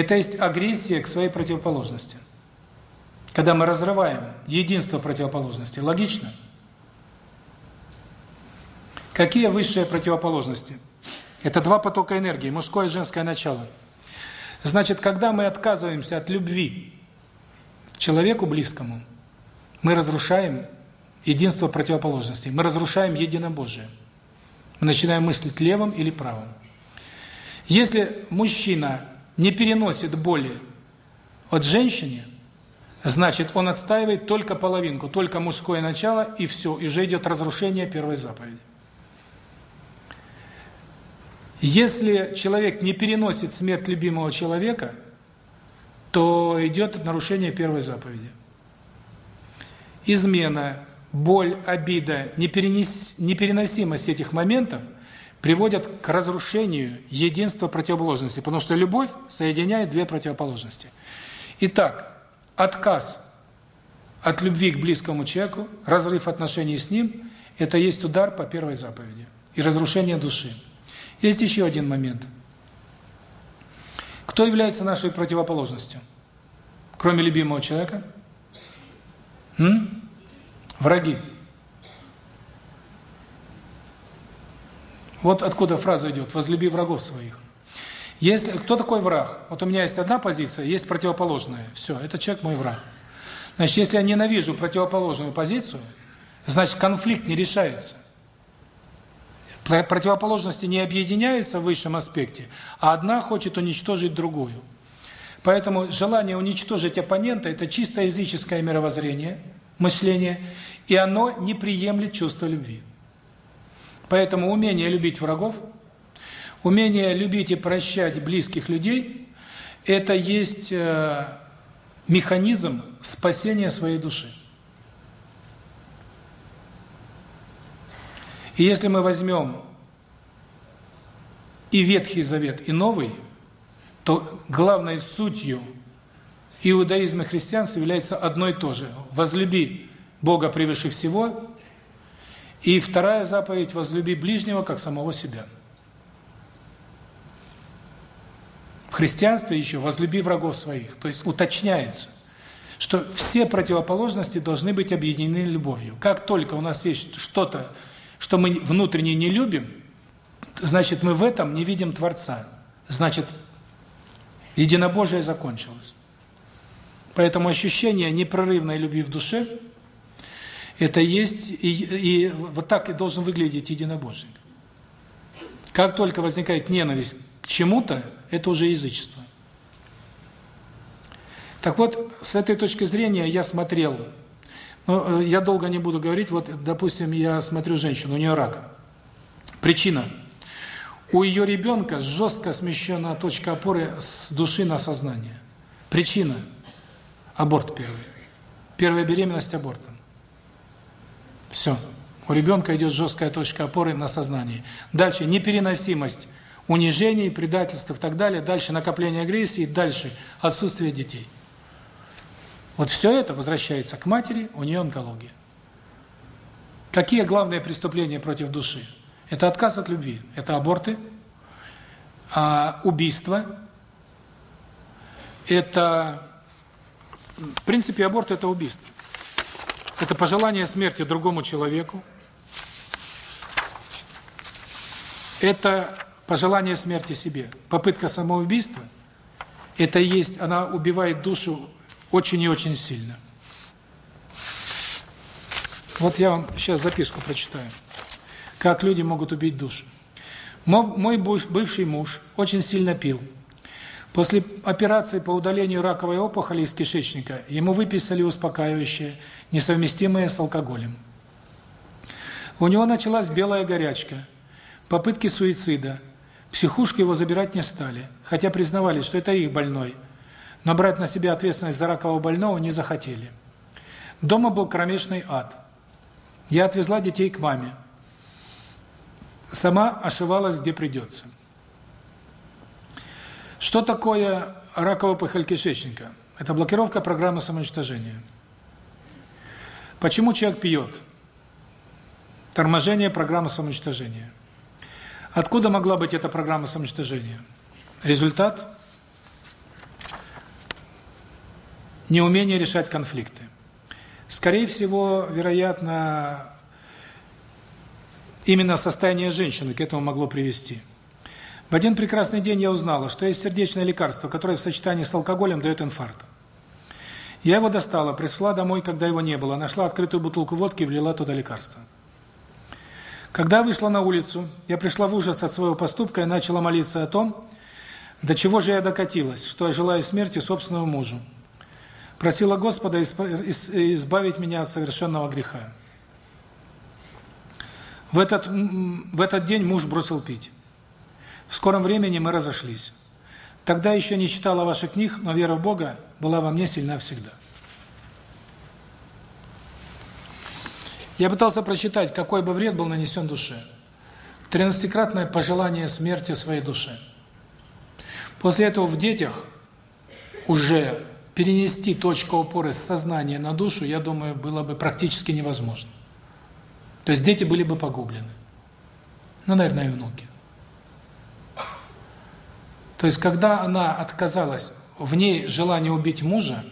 это есть агрессия к своей противоположности. Когда мы разрываем единство противоположностей, логично? Какие высшие противоположности? Это два потока энергии, мужское и женское начало – Значит, когда мы отказываемся от любви человеку близкому, мы разрушаем единство противоположностей, мы разрушаем единобожие. Мы начинаем мыслить левым или правым. Если мужчина не переносит боли от женщины, значит, он отстаивает только половинку, только мужское начало, и все, и уже идет разрушение первой заповеди. Если человек не переносит смерть любимого человека, то идет нарушение первой заповеди. Измена, боль, обида, неперенес, непереносимость этих моментов приводят к разрушению единства противоположностей, потому что любовь соединяет две противоположности. Итак, отказ от любви к близкому человеку, разрыв отношений с ним – это есть удар по первой заповеди и разрушение души. Есть еще один момент. Кто является нашей противоположностью? Кроме любимого человека? М? Враги. Вот откуда фраза идет «возлюби врагов своих». Если кто такой враг? Вот у меня есть одна позиция, есть противоположная. Все, это человек мой враг. Значит, если я ненавижу противоположную позицию, значит, конфликт не решается. Противоположности не объединяются в высшем аспекте, а одна хочет уничтожить другую. Поэтому желание уничтожить оппонента – это чисто языческое мировоззрение, мышление, и оно не приемлет чувство любви. Поэтому умение любить врагов, умение любить и прощать близких людей – это есть э, механизм спасения своей души. И если мы возьмем и Ветхий Завет, и Новый, то главной сутью иудаизма христианства является одно и то же. Возлюби Бога превыше всего. И вторая заповедь – возлюби ближнего, как самого себя. В христианстве еще возлюби врагов своих. То есть уточняется, что все противоположности должны быть объединены любовью. Как только у нас есть что-то, что мы внутренне не любим, значит, мы в этом не видим Творца. Значит, единобожие закончилось. Поэтому ощущение непрерывной любви в душе – это есть, и, и вот так и должен выглядеть единобожие. Как только возникает ненависть к чему-то, это уже язычество. Так вот, с этой точки зрения я смотрел ну, э, я долго не буду говорить. Вот, допустим, я смотрю женщину, у нее рак. Причина. У ее ребенка жестко смещена точка опоры с души на сознание. Причина. Аборт первый. Первая беременность абортом. Все. У ребенка идет жесткая точка опоры на сознание. Дальше непереносимость унижений, предательств и так далее. Дальше накопление агрессии. Дальше отсутствие детей. Вот все это возвращается к матери, у нее онкология. Какие главные преступления против души? Это отказ от любви, это аборты, а, убийство, это, в принципе, аборт – это убийство. Это пожелание смерти другому человеку, это пожелание смерти себе. Попытка самоубийства – это есть, она убивает душу очень и очень сильно. Вот я вам сейчас записку прочитаю. Как люди могут убить душу. Мой бывший муж очень сильно пил. После операции по удалению раковой опухоли из кишечника ему выписали успокаивающее, несовместимое с алкоголем. У него началась белая горячка, попытки суицида. Психушку его забирать не стали, хотя признавали, что это их больной – но брать на себя ответственность за ракового больного не захотели. Дома был кромешный ад. Я отвезла детей к маме. Сама ошивалась, где придется. Что такое раковая опухоль кишечника? Это блокировка программы самоуничтожения. Почему человек пьет? Торможение программы самоуничтожения. Откуда могла быть эта программа самоуничтожения? Результат неумение решать конфликты. Скорее всего, вероятно, именно состояние женщины к этому могло привести. В один прекрасный день я узнала, что есть сердечное лекарство, которое в сочетании с алкоголем дает инфаркт. Я его достала, пришла домой, когда его не было, нашла открытую бутылку водки и влила туда лекарство. Когда вышла на улицу, я пришла в ужас от своего поступка и начала молиться о том, до чего же я докатилась, что я желаю смерти собственному мужу. Просила Господа избавить меня от совершенного греха. В этот, в этот день муж бросил пить. В скором времени мы разошлись. Тогда еще не читала ваших книг, но вера в Бога была во мне сильна всегда. Я пытался прочитать, какой бы вред был нанесен душе. Тринадцатикратное пожелание смерти своей душе. После этого в детях уже перенести точку опоры с сознания на душу, я думаю, было бы практически невозможно. То есть дети были бы погублены. Ну, наверное, и внуки. То есть, когда она отказалась, в ней желание убить мужа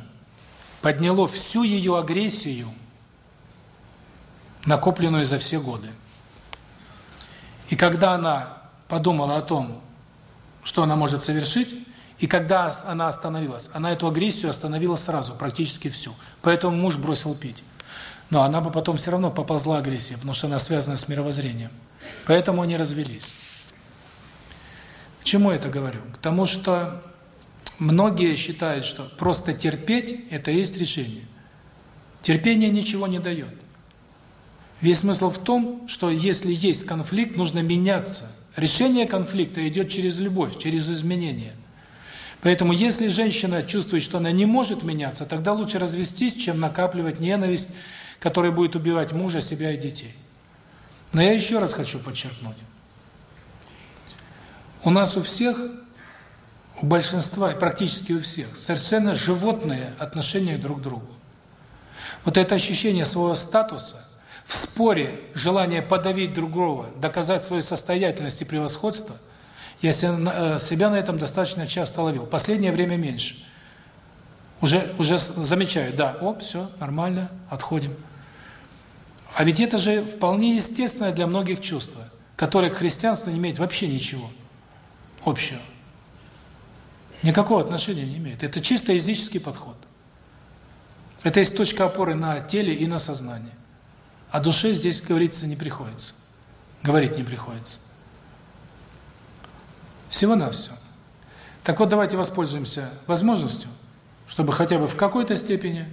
подняло всю ее агрессию, накопленную за все годы. И когда она подумала о том, что она может совершить, и когда она остановилась, она эту агрессию остановила сразу, практически всю. Поэтому муж бросил пить. Но она бы потом все равно поползла агрессия, потому что она связана с мировоззрением. Поэтому они развелись. К чему это говорю? К тому, что многие считают, что просто терпеть – это есть решение. Терпение ничего не дает. Весь смысл в том, что если есть конфликт, нужно меняться. Решение конфликта идет через любовь, через изменение. Поэтому если женщина чувствует, что она не может меняться, тогда лучше развестись, чем накапливать ненависть, которая будет убивать мужа, себя и детей. Но я еще раз хочу подчеркнуть. У нас у всех, у большинства, практически у всех, совершенно животное отношение друг к другу. Вот это ощущение своего статуса, в споре желание подавить другого, доказать свою состоятельность и превосходство, я э, себя на этом достаточно часто ловил. Последнее время меньше. Уже уже замечаю, да, оп, все, нормально, отходим. А ведь это же вполне естественное для многих чувство, которое к христианству не имеет вообще ничего общего. Никакого отношения не имеет. Это чисто языческий подход. Это есть точка опоры на теле и на сознании. О душе здесь говорится не приходится. Говорить не приходится. всего на все. Так вот, давайте воспользуемся возможностью, чтобы хотя бы в какой-то степени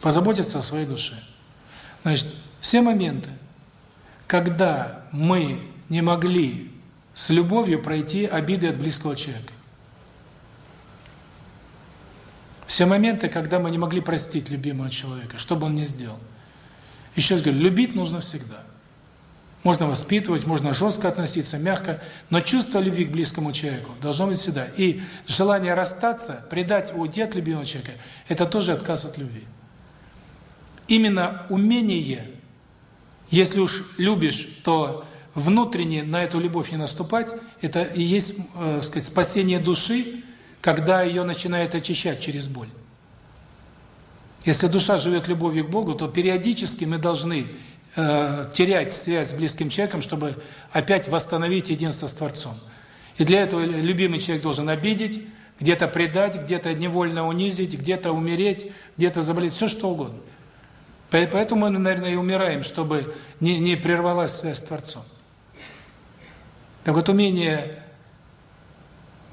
позаботиться о своей душе. Значит, все моменты, когда мы не могли с любовью пройти обиды от близкого человека. Все моменты, когда мы не могли простить любимого человека, что бы он ни сделал. Еще раз говорю, любить нужно всегда. Можно воспитывать, можно жестко относиться, мягко, но чувство любви к близкому человеку должно быть всегда. И желание расстаться, предать, уйти от любимого человека – это тоже отказ от любви именно умение, если уж любишь, то внутренне на эту любовь не наступать, это и есть, э, сказать, спасение души, когда ее начинает очищать через боль. Если душа живет любовью к Богу, то периодически мы должны э, терять связь с близким человеком, чтобы опять восстановить единство с Творцом. И для этого любимый человек должен обидеть, где-то предать, где-то невольно унизить, где-то умереть, где-то заболеть, все что угодно. Поэтому мы, наверное, и умираем, чтобы не, не прервалась связь с Творцом. Так вот, умение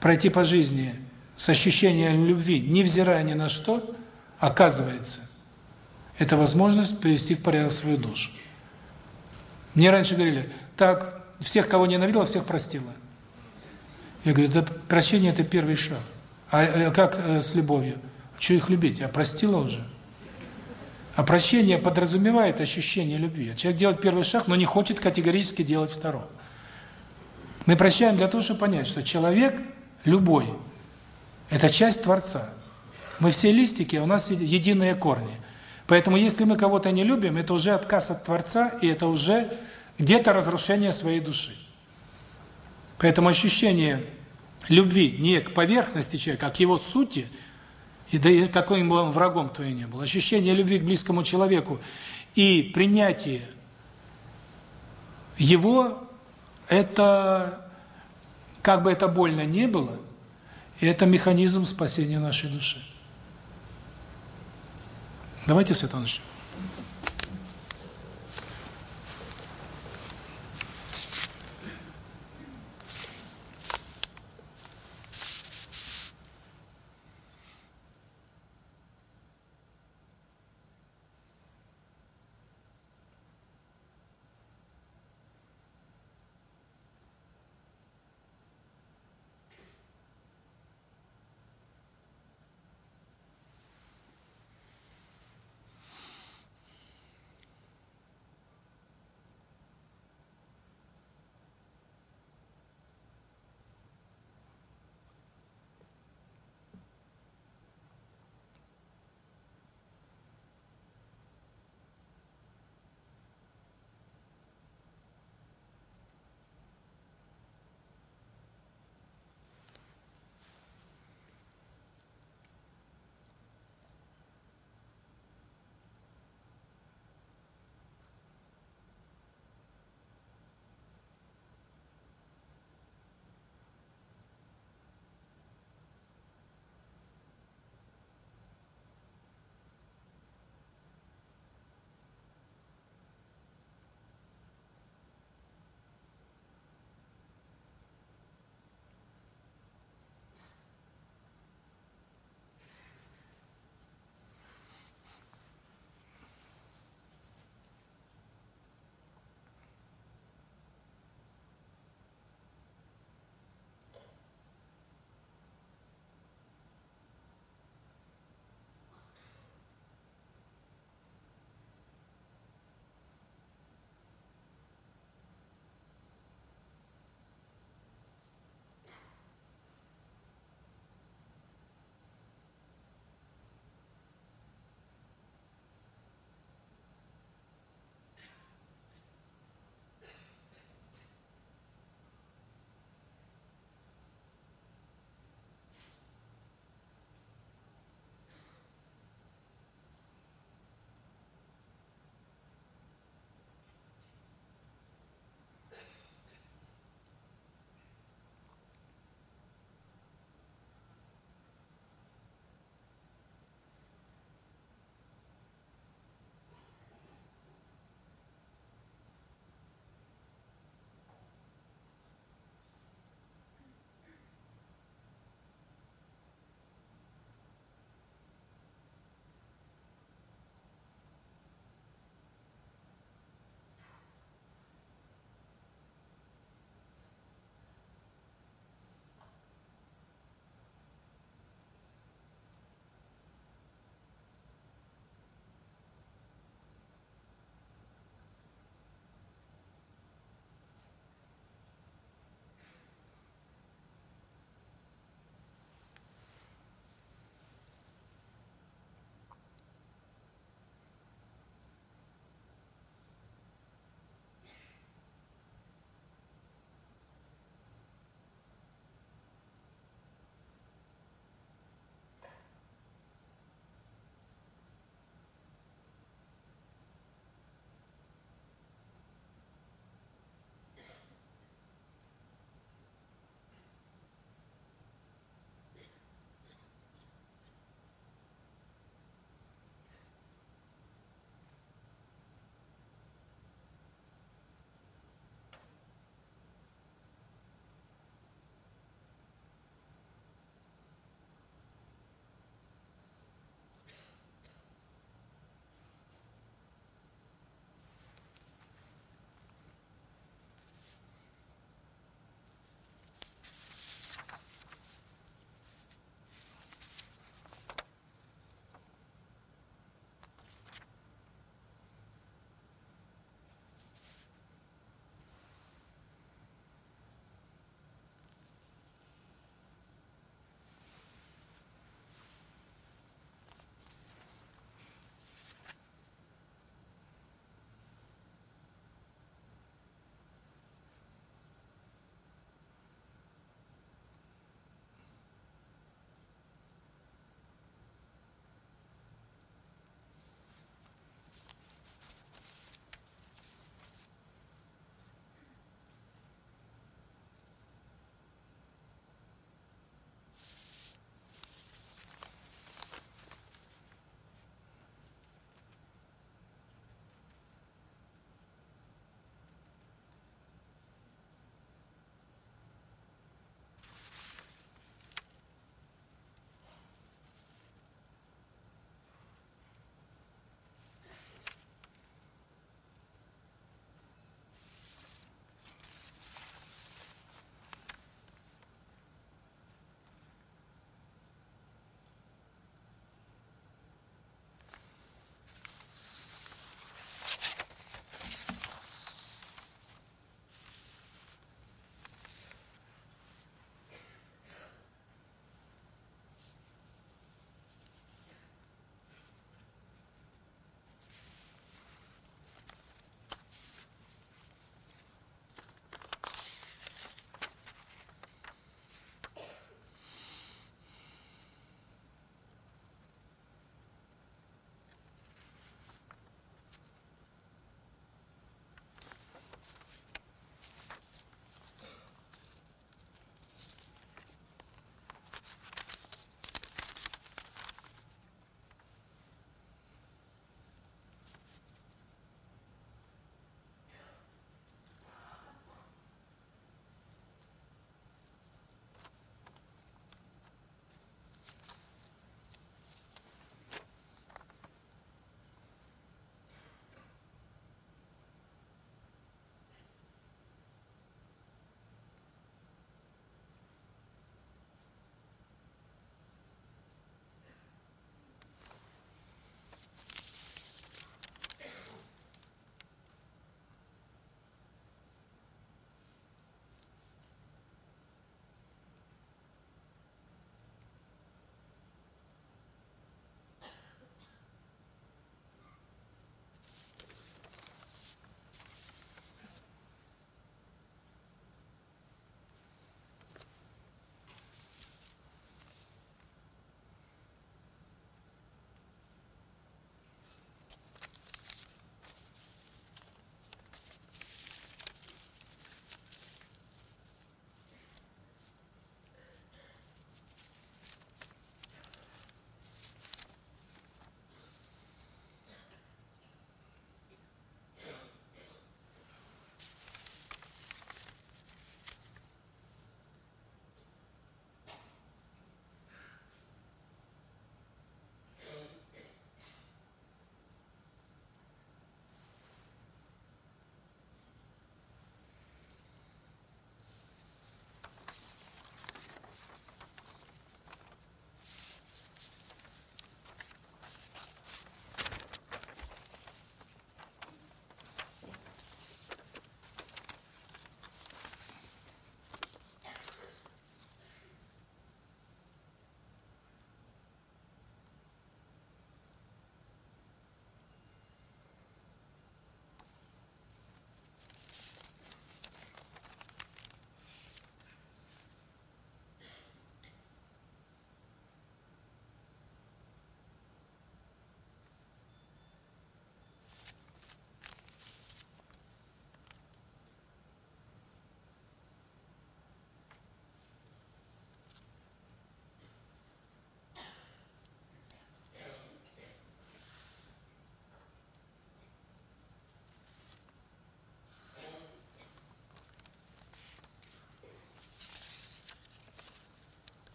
пройти по жизни с ощущением любви, невзирая ни на что, оказывается, это возможность привести в порядок свою душу. Мне раньше говорили, так, всех, кого ненавидела, всех простила. Я говорю, да прощение – это первый шаг. А, а как э, с любовью? Что их любить? Я простила уже. А прощение подразумевает ощущение любви. Человек делает первый шаг, но не хочет категорически делать второй. Мы прощаем для того, чтобы понять, что человек, любой, это часть Творца. Мы все листики, а у нас единые корни. Поэтому если мы кого-то не любим, это уже отказ от Творца, и это уже где-то разрушение своей души. Поэтому ощущение любви не к поверхности человека, а к его сути – и да и каким бы он врагом твоим не был, ощущение любви к близкому человеку и принятие его, это, как бы это больно не было, это механизм спасения нашей души. Давайте с этого начнем.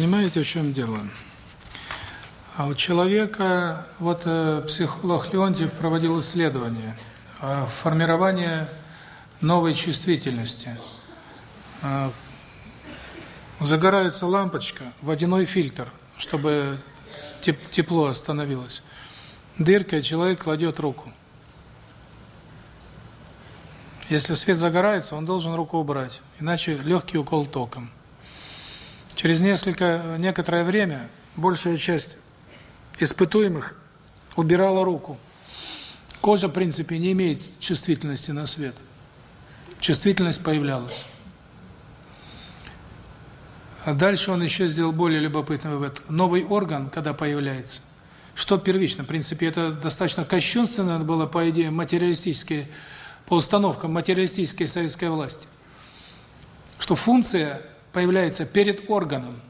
Понимаете, в чем дело? А у человека, вот э, психолог Леонтьев проводил исследование э, формирования новой чувствительности. Э, загорается лампочка, водяной фильтр, чтобы теп тепло остановилось. Дырка, человек кладет руку. Если свет загорается, он должен руку убрать, иначе легкий укол током. Через несколько некоторое время большая часть испытуемых убирала руку. Кожа, в принципе, не имеет чувствительности на свет. Чувствительность появлялась. А дальше он еще сделал более любопытный вывод. Новый орган, когда появляется, что первично? В принципе, это достаточно кощунственно было, по идее, материалистические, по установкам материалистической советской власти. Что функция появляется перед органом.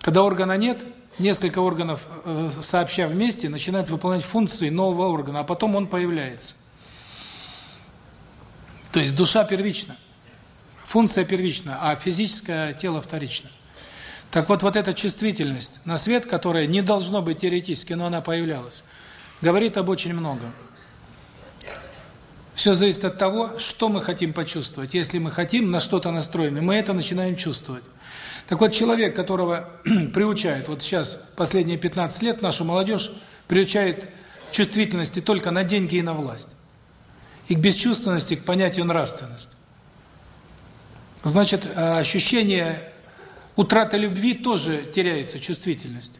Когда органа нет, несколько органов, э, сообща вместе, начинают выполнять функции нового органа, а потом он появляется. То есть душа первична, функция первична, а физическое тело вторично. Так вот, вот эта чувствительность на свет, которая не должно быть теоретически, но она появлялась, говорит об очень многом. Все зависит от того, что мы хотим почувствовать. Если мы хотим на что-то настроены, мы это начинаем чувствовать. Так вот, человек, которого (clears throat) приучает, вот сейчас, последние 15 лет, нашу молодежь приучает чувствительности только на деньги и на власть. И к бесчувственности, к понятию нравственности. Значит, э, ощущение утраты любви тоже теряется чувствительность.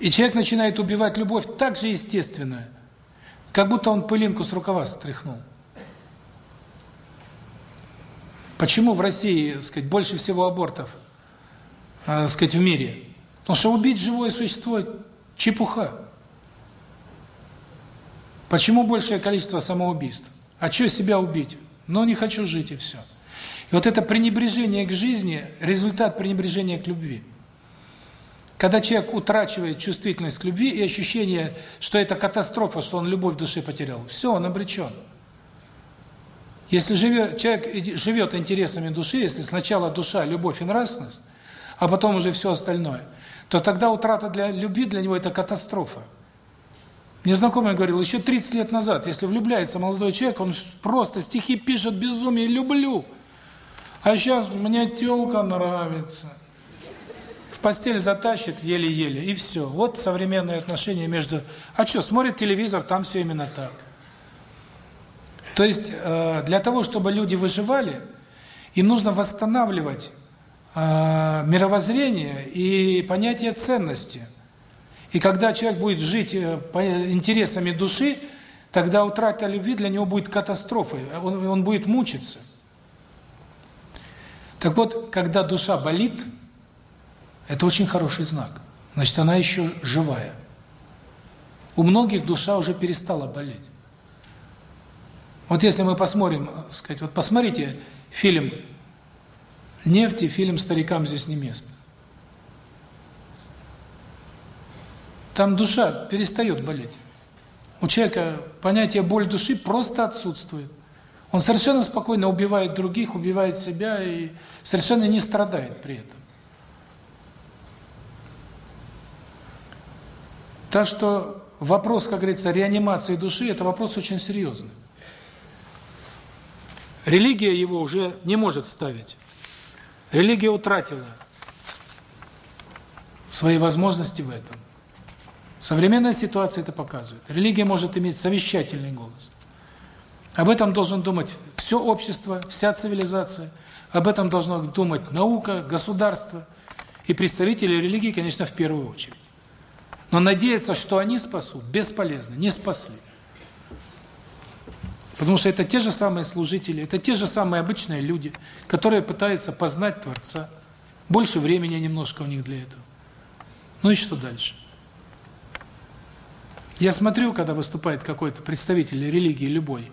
И человек начинает убивать любовь так же естественно, как будто он пылинку с рукава стряхнул. Почему в России, сказать, больше всего абортов, э, сказать, в мире? Потому что убить живое существо чепуха. Почему большее количество самоубийств? А что себя убить? Ну, не хочу жить и все. И вот это пренебрежение к жизни – результат пренебрежения к любви. Когда человек утрачивает чувствительность к любви и ощущение, что это катастрофа, что он любовь в душе потерял, все, он обречен. Если живет, человек живет интересами души, если сначала душа, любовь и нравственность, а потом уже все остальное, то тогда утрата для любви для него – это катастрофа. Мне знакомый говорил, еще 30 лет назад, если влюбляется молодой человек, он просто стихи пишет безумие «люблю». А сейчас мне телка нравится. Постель затащит еле-еле, и все. Вот современные отношения между... А что, смотрит телевизор, там все именно так. То есть э, для того, чтобы люди выживали, им нужно восстанавливать э, мировоззрение и понятие ценности. И когда человек будет жить э, по интересами души, тогда утрата любви для него будет катастрофой, он, он будет мучиться. Так вот, когда душа болит, это очень хороший знак. Значит, она еще живая. У многих душа уже перестала болеть. Вот если мы посмотрим, сказать, вот посмотрите фильм «Нефть» и фильм «Старикам здесь не место». Там душа перестает болеть. У человека понятие боль души просто отсутствует. Он совершенно спокойно убивает других, убивает себя и совершенно не страдает при этом. Так что вопрос, как говорится, реанимации души – это вопрос очень серьезный. Религия его уже не может ставить. Религия утратила свои возможности в этом. Современная ситуация это показывает. Религия может иметь совещательный голос. Об этом должен думать все общество, вся цивилизация. Об этом должно думать наука, государство и представители религии, конечно, в первую очередь. Но надеяться, что они спасут, бесполезно, не спасли. Потому что это те же самые служители, это те же самые обычные люди, которые пытаются познать Творца. Больше времени немножко у них для этого. Ну и что дальше? Я смотрю, когда выступает какой-то представитель религии любой,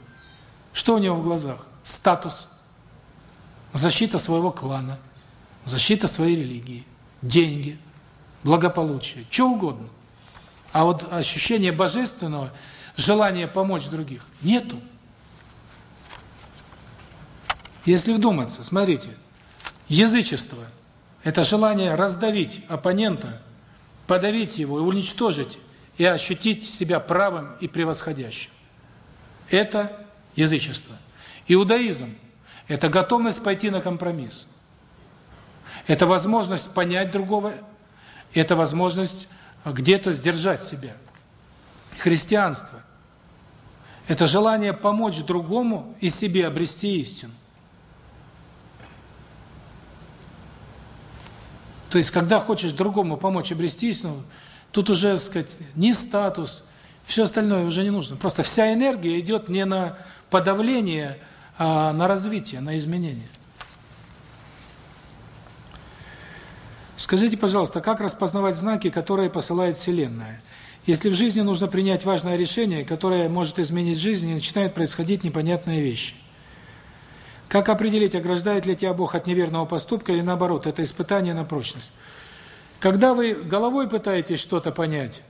что у него в глазах? Статус, защита своего клана, защита своей религии, деньги, благополучие, что угодно. А вот ощущение божественного, желание помочь других нету. Если вдуматься, смотрите, язычество Это желание раздавить оппонента, подавить его и уничтожить, и ощутить себя правым и превосходящим. Это язычество. Иудаизм – это готовность пойти на компромисс. Это возможность понять другого, это возможность где-то сдержать себя. Христианство – это желание помочь другому и себе обрести истину. То есть, когда хочешь другому помочь обрести истину, тут уже, так сказать, ни статус, все остальное уже не нужно. Просто вся энергия идет не на подавление, а на развитие, на изменение. Скажите, пожалуйста, как распознавать знаки, которые посылает Вселенная? Если в жизни нужно принять важное решение, которое может изменить жизнь, и начинают происходить непонятные вещи – как определить, ограждает ли тебя Бог от неверного поступка или наоборот, это испытание на прочность? Когда вы головой пытаетесь что-то понять,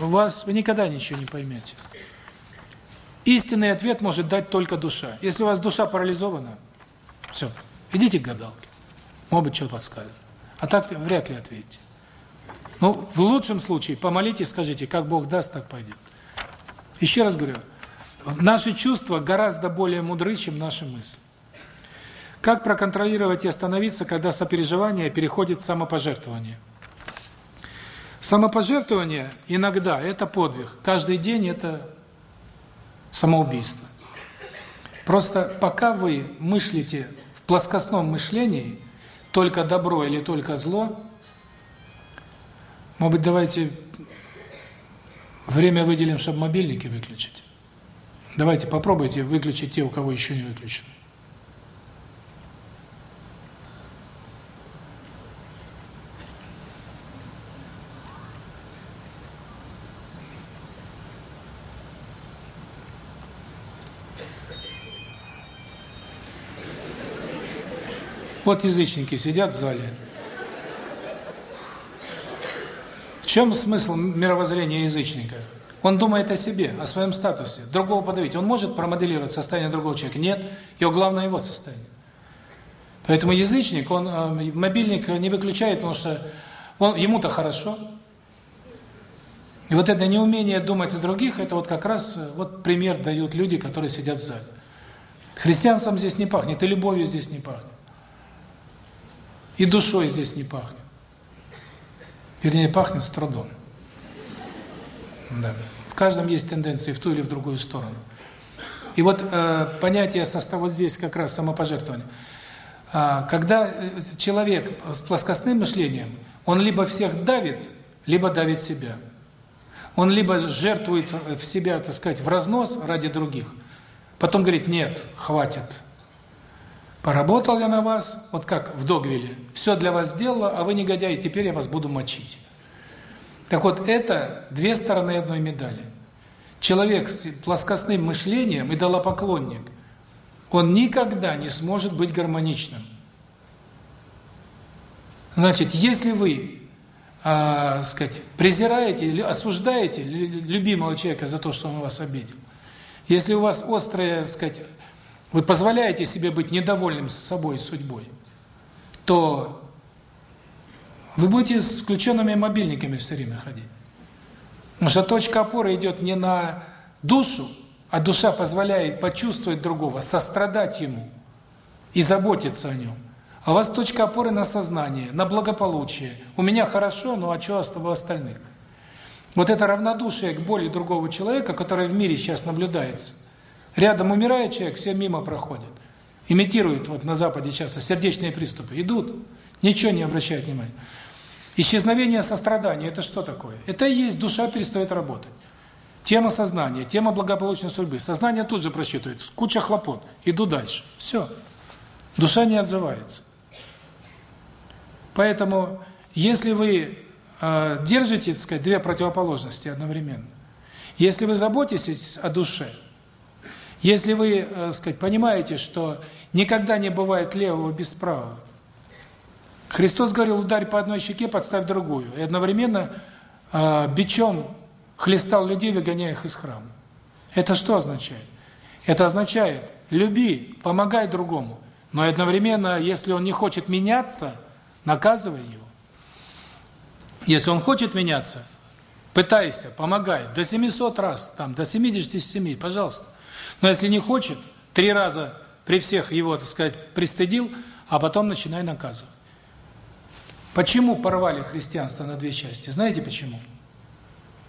у вас вы никогда ничего не поймете. Истинный ответ может дать только душа. Если у вас душа парализована, все, идите к гадалке. Может быть, что подскажет. А так вряд ли ответите. Ну, в лучшем случае помолитесь, скажите, как Бог даст, так пойдет. Еще раз говорю, Наши чувства гораздо более мудры, чем наши мысли. Как проконтролировать и остановиться, когда сопереживание переходит в самопожертвование? Самопожертвование иногда – это подвиг, каждый день – это самоубийство. Просто пока вы мыслите в плоскостном мышлении только добро или только зло, может быть, давайте время выделим, чтобы мобильники выключить. Давайте попробуйте выключить те, у кого еще не выключено. Вот язычники сидят в зале. В чем смысл мировоззрения язычника? Он думает о себе, о своем статусе. Другого подавить. Он может промоделировать состояние другого человека? Нет. Его главное его состояние. Поэтому язычник, он э, мобильник не выключает, потому что он ему-то хорошо. И вот это неумение думать о других, это вот как раз э, вот пример дают люди, которые сидят в зале. Христианством здесь не пахнет, и любовью здесь не пахнет. И душой здесь не пахнет. Вернее, пахнет с трудом. Да. В каждом есть тенденции в ту или в другую сторону. И вот э, понятие состава вот здесь как раз самопожертвование. А, когда э, человек с плоскостным мышлением, он либо всех давит, либо давит себя. Он либо жертвует в себя, так сказать, в разнос ради других, потом говорит, нет, хватит. Поработал я на вас, вот как в Догвилле, все для вас сделала, а вы негодяи, теперь я вас буду мочить. Так вот, это две стороны одной медали. Человек с плоскостным мышлением, идолопоклонник, он никогда не сможет быть гармоничным. Значит, если вы, э, сказать, презираете, осуждаете любимого человека за то, что он вас обидел, если у вас острая, сказать, вы позволяете себе быть недовольным собой и судьбой, то вы будете с включенными мобильниками все время ходить. Потому что точка опоры идет не на душу, а душа позволяет почувствовать другого, сострадать ему и заботиться о нем. А у вас точка опоры на сознание, на благополучие. У меня хорошо, ну а что у остальных? Вот это равнодушие к боли другого человека, которое в мире сейчас наблюдается. Рядом умирает человек, все мимо проходят. Имитируют, вот на Западе часто, сердечные приступы. Идут, ничего не обращают внимания. Исчезновение сострадания – это что такое? Это и есть душа перестает работать. Тема сознания, тема благополучной судьбы. Сознание тут же просчитывает, куча хлопот, иду дальше. Все. Душа не отзывается. Поэтому, если вы э, держите, так сказать, две противоположности одновременно, если вы заботитесь о душе, если вы, э, сказать, понимаете, что никогда не бывает левого без правого, Христос говорил, ударь по одной щеке, подставь другую. И одновременно э, бичом хлестал людей, выгоняя их из храма. Это что означает? Это означает, люби, помогай другому. Но одновременно, если он не хочет меняться, наказывай его. Если он хочет меняться, пытайся, помогай, до 700 раз, там, до 77, пожалуйста. Но если не хочет, три раза при всех его, так сказать, пристыдил, а потом начинай наказывать. Почему порвали христианство на две части? Знаете почему?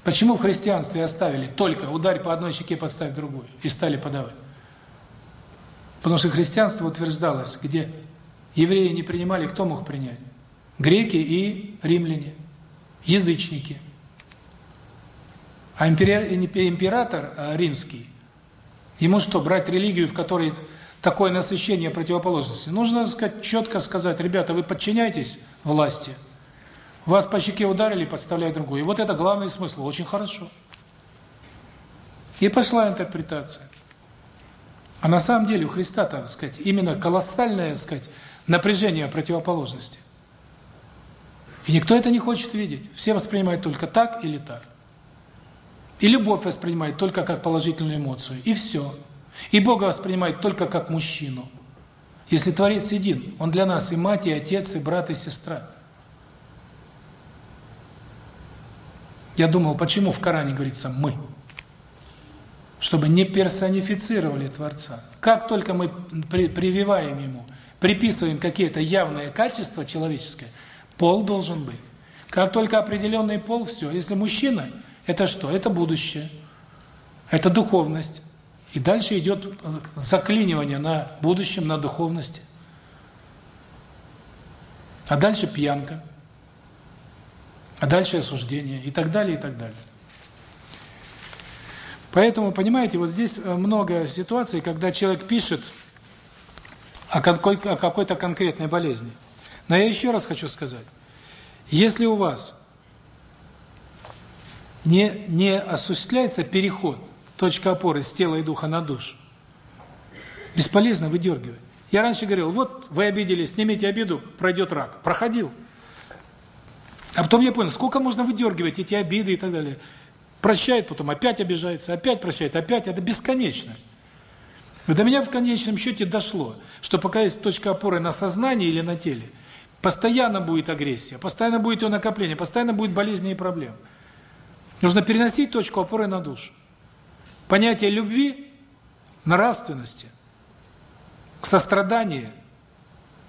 Почему в христианстве оставили только ударь по одной щеке, подставь другую, и стали подавать? Потому что христианство утверждалось, где евреи не принимали, кто мог принять? Греки и римляне, язычники. А император э, римский, ему что, брать религию, в которой такое насыщение противоположности? Нужно сказать, четко сказать, ребята, вы подчиняйтесь власти, вас по щеке ударили, подставляй другую. И вот это главный смысл, очень хорошо. И пошла интерпретация. А на самом деле у Христа, так сказать, именно колоссальное, так сказать, напряжение противоположности. И никто это не хочет видеть. Все воспринимают только так или так. И любовь воспринимает только как положительную эмоцию. И все. И Бога воспринимает только как мужчину. Если Творец един, Он для нас и мать, и отец, и брат, и сестра. Я думал, почему в Коране говорится «мы»? Чтобы не персонифицировали Творца. Как только мы при, прививаем Ему, приписываем какие-то явные качества человеческие, пол должен быть. Как только определенный пол, все. Если мужчина, это что? Это будущее. Это духовность. И дальше идет заклинивание на будущем, на духовности. А дальше пьянка. А дальше осуждение. И так далее, и так далее. Поэтому, понимаете, вот здесь э, много ситуаций, когда человек пишет о какой-то конкретной болезни. Но я еще раз хочу сказать. Если у вас не, не осуществляется переход, точка опоры с тела и духа на душу, бесполезно выдергивать. Я раньше говорил, вот вы обиделись, снимите обиду, пройдет рак. Проходил. А потом я понял, сколько можно выдергивать эти обиды и так далее. Прощает, потом опять обижается, опять прощает, опять. Это бесконечность. До меня в конечном счете дошло, что пока есть точка опоры на сознании или на теле, постоянно будет агрессия, постоянно будет ее накопление, постоянно будет болезни и проблемы. Нужно переносить точку опоры на душу. Понятие любви, нравственности, сострадания,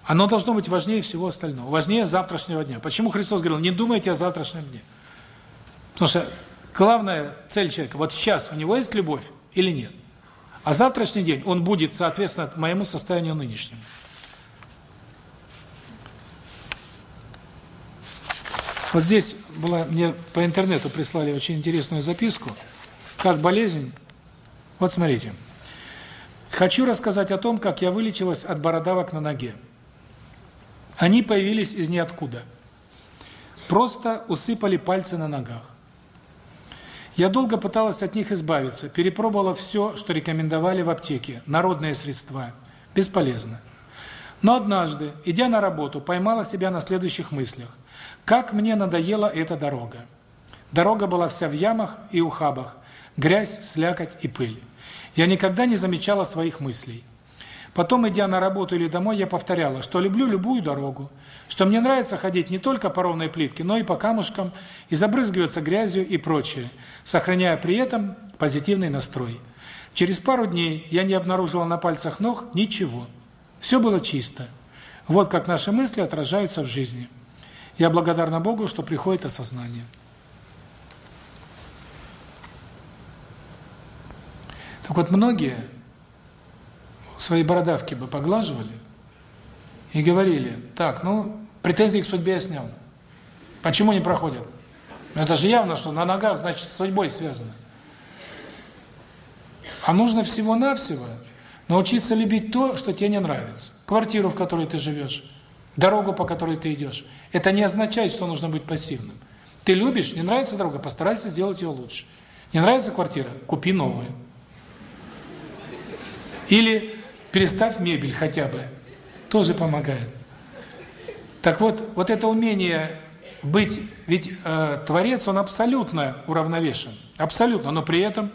оно должно быть важнее всего остального, важнее завтрашнего дня. Почему Христос говорил, не думайте о завтрашнем дне? Потому что главная цель человека, вот сейчас у него есть любовь или нет? А завтрашний день, он будет, соответственно, моему состоянию нынешнему. Вот здесь была мне по интернету прислали очень интересную записку, как болезнь. Вот смотрите. Хочу рассказать о том, как я вылечилась от бородавок на ноге. Они появились из ниоткуда. Просто усыпали пальцы на ногах. Я долго пыталась от них избавиться, перепробовала все, что рекомендовали в аптеке, народные средства. Бесполезно. Но однажды, идя на работу, поймала себя на следующих мыслях. Как мне надоела эта дорога. Дорога была вся в ямах и ухабах, грязь, слякоть и пыль. Я никогда не замечала своих мыслей. Потом, идя на работу или домой, я повторяла, что люблю любую дорогу, что мне нравится ходить не только по ровной плитке, но и по камушкам, и забрызгиваться грязью и прочее, сохраняя при этом позитивный настрой. Через пару дней я не обнаружила на пальцах ног ничего. Все было чисто. Вот как наши мысли отражаются в жизни. Я благодарна Богу, что приходит осознание. Так вот, многие свои бородавки бы поглаживали и говорили, так, ну, претензии к судьбе я снял. Почему не проходят? Ну, это же явно, что на ногах, значит, с судьбой связано. А нужно всего-навсего научиться любить то, что тебе не нравится. Квартиру, в которой ты живешь, дорогу, по которой ты идешь. Это не означает, что нужно быть пассивным. Ты любишь, не нравится дорога, постарайся сделать ее лучше. Не нравится квартира, купи новую. Или переставь мебель хотя бы. Тоже помогает. Так вот, вот это умение быть, ведь э, Творец, он абсолютно уравновешен. Абсолютно, но при этом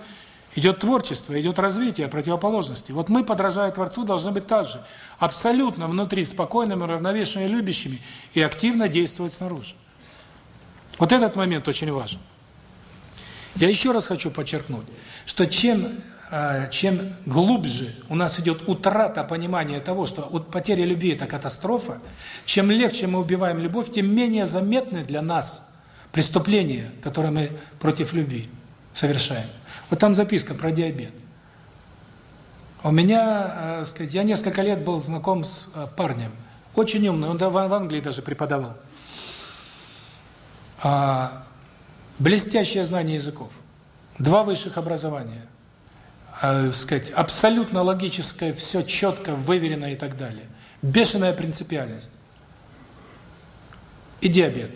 Идет творчество, идет развитие противоположности. Вот мы, подражая Творцу, должны быть так же. Абсолютно внутри спокойными, равновешенными, любящими и активно действовать снаружи. Вот этот момент очень важен. Я еще раз хочу подчеркнуть, что чем а, чем глубже у нас идет утрата понимания того, что вот потеря любви – это катастрофа, чем легче мы убиваем любовь, тем менее заметны для нас преступления, которые мы против любви совершаем. Вот там записка про диабет. У меня, э, сказать, я несколько лет был знаком с э, парнем, очень умный, он в Англии даже преподавал. А, блестящее знание языков, два высших образования, а, сказать, абсолютно логическое, все четко, выверено и так далее. Бешеная принципиальность. И диабет.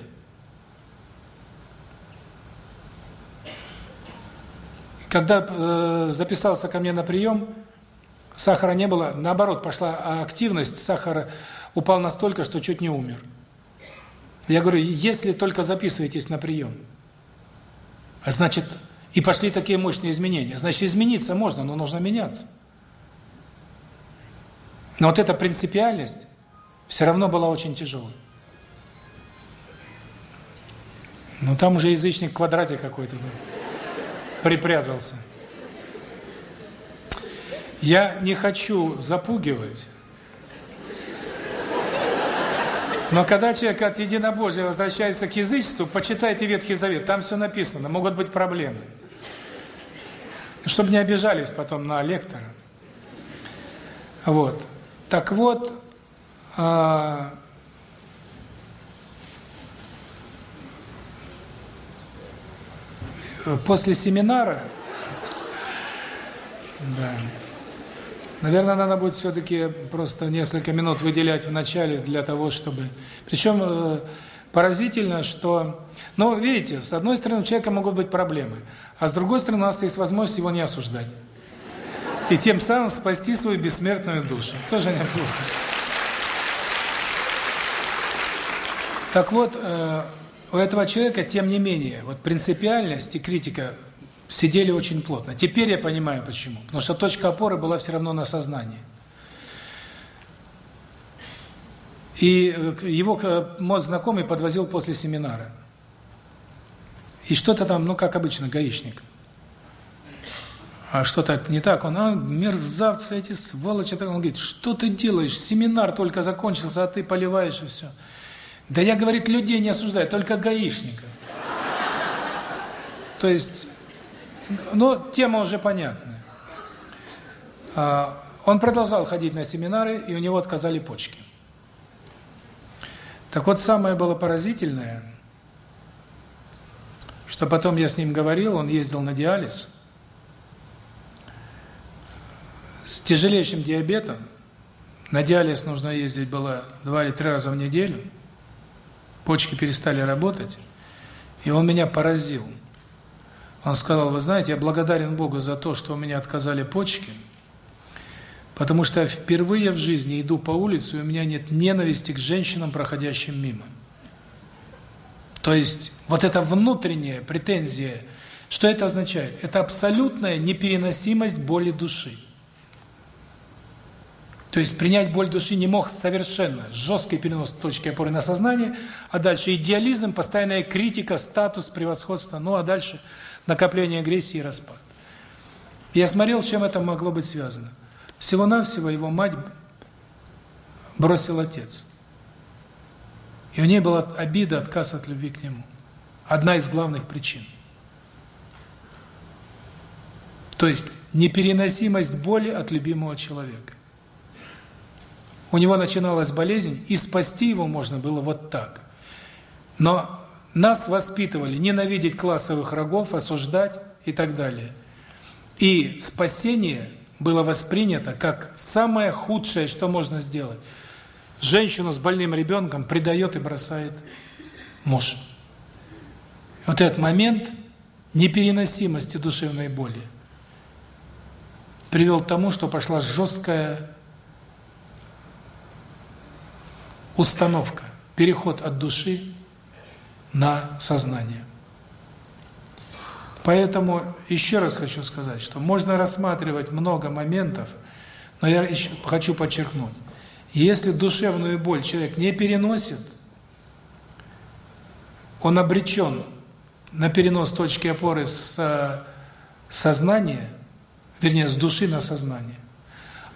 Когда э, записался ко мне на прием, сахара не было, наоборот, пошла активность, сахар упал настолько, что чуть не умер. Я говорю, если только записываетесь на прием, значит, и пошли такие мощные изменения, значит, измениться можно, но нужно меняться. Но вот эта принципиальность все равно была очень тяжелой. Ну там уже язычник в квадрате какой-то был припрятался. Я не хочу запугивать, но когда человек от единобожия возвращается к язычеству, почитайте Ветхий Завет, там все написано, могут быть проблемы. Чтобы не обижались потом на лектора. Вот. Так вот, после семинара, да, наверное, надо будет все-таки просто несколько минут выделять в начале для того, чтобы... Причем э, поразительно, что... Ну, видите, с одной стороны, у человека могут быть проблемы, а с другой стороны, у нас есть возможность его не осуждать. И тем самым спасти свою бессмертную душу. Тоже неплохо. Так вот, э, у этого человека, тем не менее, вот принципиальность и критика сидели очень плотно. Теперь я понимаю, почему. Потому что точка опоры была все равно на сознании. И э, его мой знакомый подвозил после семинара. И что-то там, ну, как обычно, гаишник. А что-то не так. Он, а, мерзавцы эти, сволочи. Он говорит, что ты делаешь? Семинар только закончился, а ты поливаешь и все. Да я, говорит, людей не осуждаю, только гаишников. То есть, ну, тема уже понятная. А, он продолжал ходить на семинары, и у него отказали почки. Так вот, самое было поразительное, что потом я с ним говорил, он ездил на диализ, с тяжелейшим диабетом, на диализ нужно ездить было два или три раза в неделю, почки перестали работать, и он меня поразил. Он сказал, вы знаете, я благодарен Богу за то, что у меня отказали почки, потому что я впервые в жизни иду по улице, и у меня нет ненависти к женщинам, проходящим мимо. То есть, вот эта внутренняя претензия, что это означает? Это абсолютная непереносимость боли души. То есть принять боль души не мог совершенно. Жесткий перенос точки опоры на сознание, а дальше идеализм, постоянная критика, статус, превосходство, ну а дальше накопление агрессии и распад. Я смотрел, с чем это могло быть связано. Всего-навсего его мать бросил отец. И у нее была обида, отказ от любви к нему. Одна из главных причин. То есть непереносимость боли от любимого человека у него начиналась болезнь, и спасти его можно было вот так. Но нас воспитывали ненавидеть классовых врагов, осуждать и так далее. И спасение было воспринято как самое худшее, что можно сделать. Женщину с больным ребенком предает и бросает муж. Вот этот момент непереносимости душевной боли привел к тому, что пошла жесткая установка, переход от души на сознание. Поэтому еще раз хочу сказать, что можно рассматривать много моментов, но я еще хочу подчеркнуть, если душевную боль человек не переносит, он обречен на перенос точки опоры с э, сознания, вернее, с души на сознание.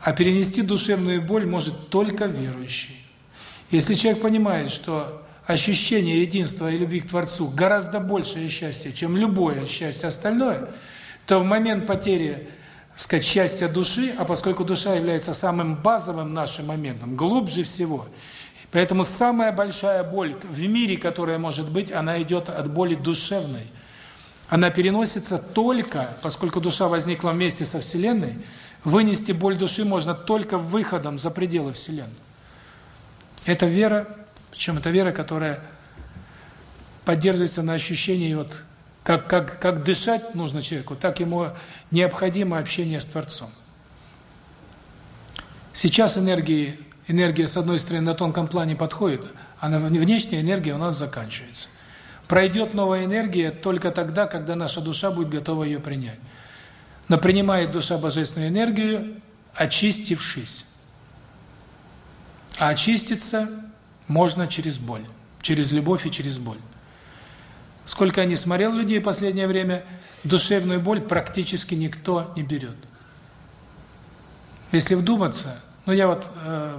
А перенести душевную боль может только верующий. Если человек понимает, что ощущение единства и любви к Творцу гораздо большее счастье, чем любое счастье остальное, то в момент потери, сказать, счастья души, а поскольку душа является самым базовым нашим моментом, глубже всего, поэтому самая большая боль в мире, которая может быть, она идет от боли душевной. Она переносится только, поскольку душа возникла вместе со Вселенной, вынести боль души можно только выходом за пределы Вселенной. Это вера, причем это вера, которая поддерживается на ощущении вот как как как дышать нужно человеку, так ему необходимо общение с Творцом. Сейчас энергии энергия с одной стороны на тонком плане подходит, а внешняя энергия у нас заканчивается. Пройдет новая энергия только тогда, когда наша душа будет готова ее принять. Но принимает душа божественную энергию, очистившись. А очиститься можно через боль, через любовь и через боль. Сколько я не смотрел людей в последнее время, душевную боль практически никто не берет. Если вдуматься, ну я вот э,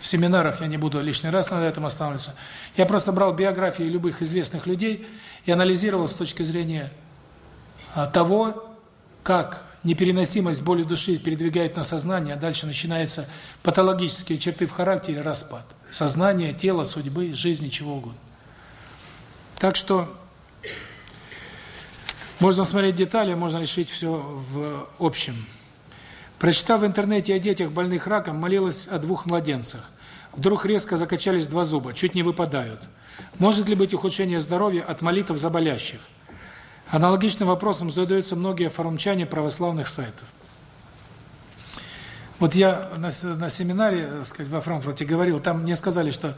в семинарах, я не буду лишний раз на этом останавливаться, я просто брал биографии любых известных людей и анализировал с точки зрения э, того, как непереносимость боли души передвигает на сознание, а дальше начинаются патологические черты в характере, распад. Сознание, тело, судьбы, жизни, чего угодно. Так что можно смотреть детали, можно решить все в общем. Прочитав в интернете о детях больных раком, молилась о двух младенцах. Вдруг резко закачались два зуба, чуть не выпадают. Может ли быть ухудшение здоровья от молитв за болящих? Аналогичным вопросом задаются многие форумчане православных сайтов. Вот я на, на семинаре, так сказать, во Франкфурте говорил, там мне сказали, что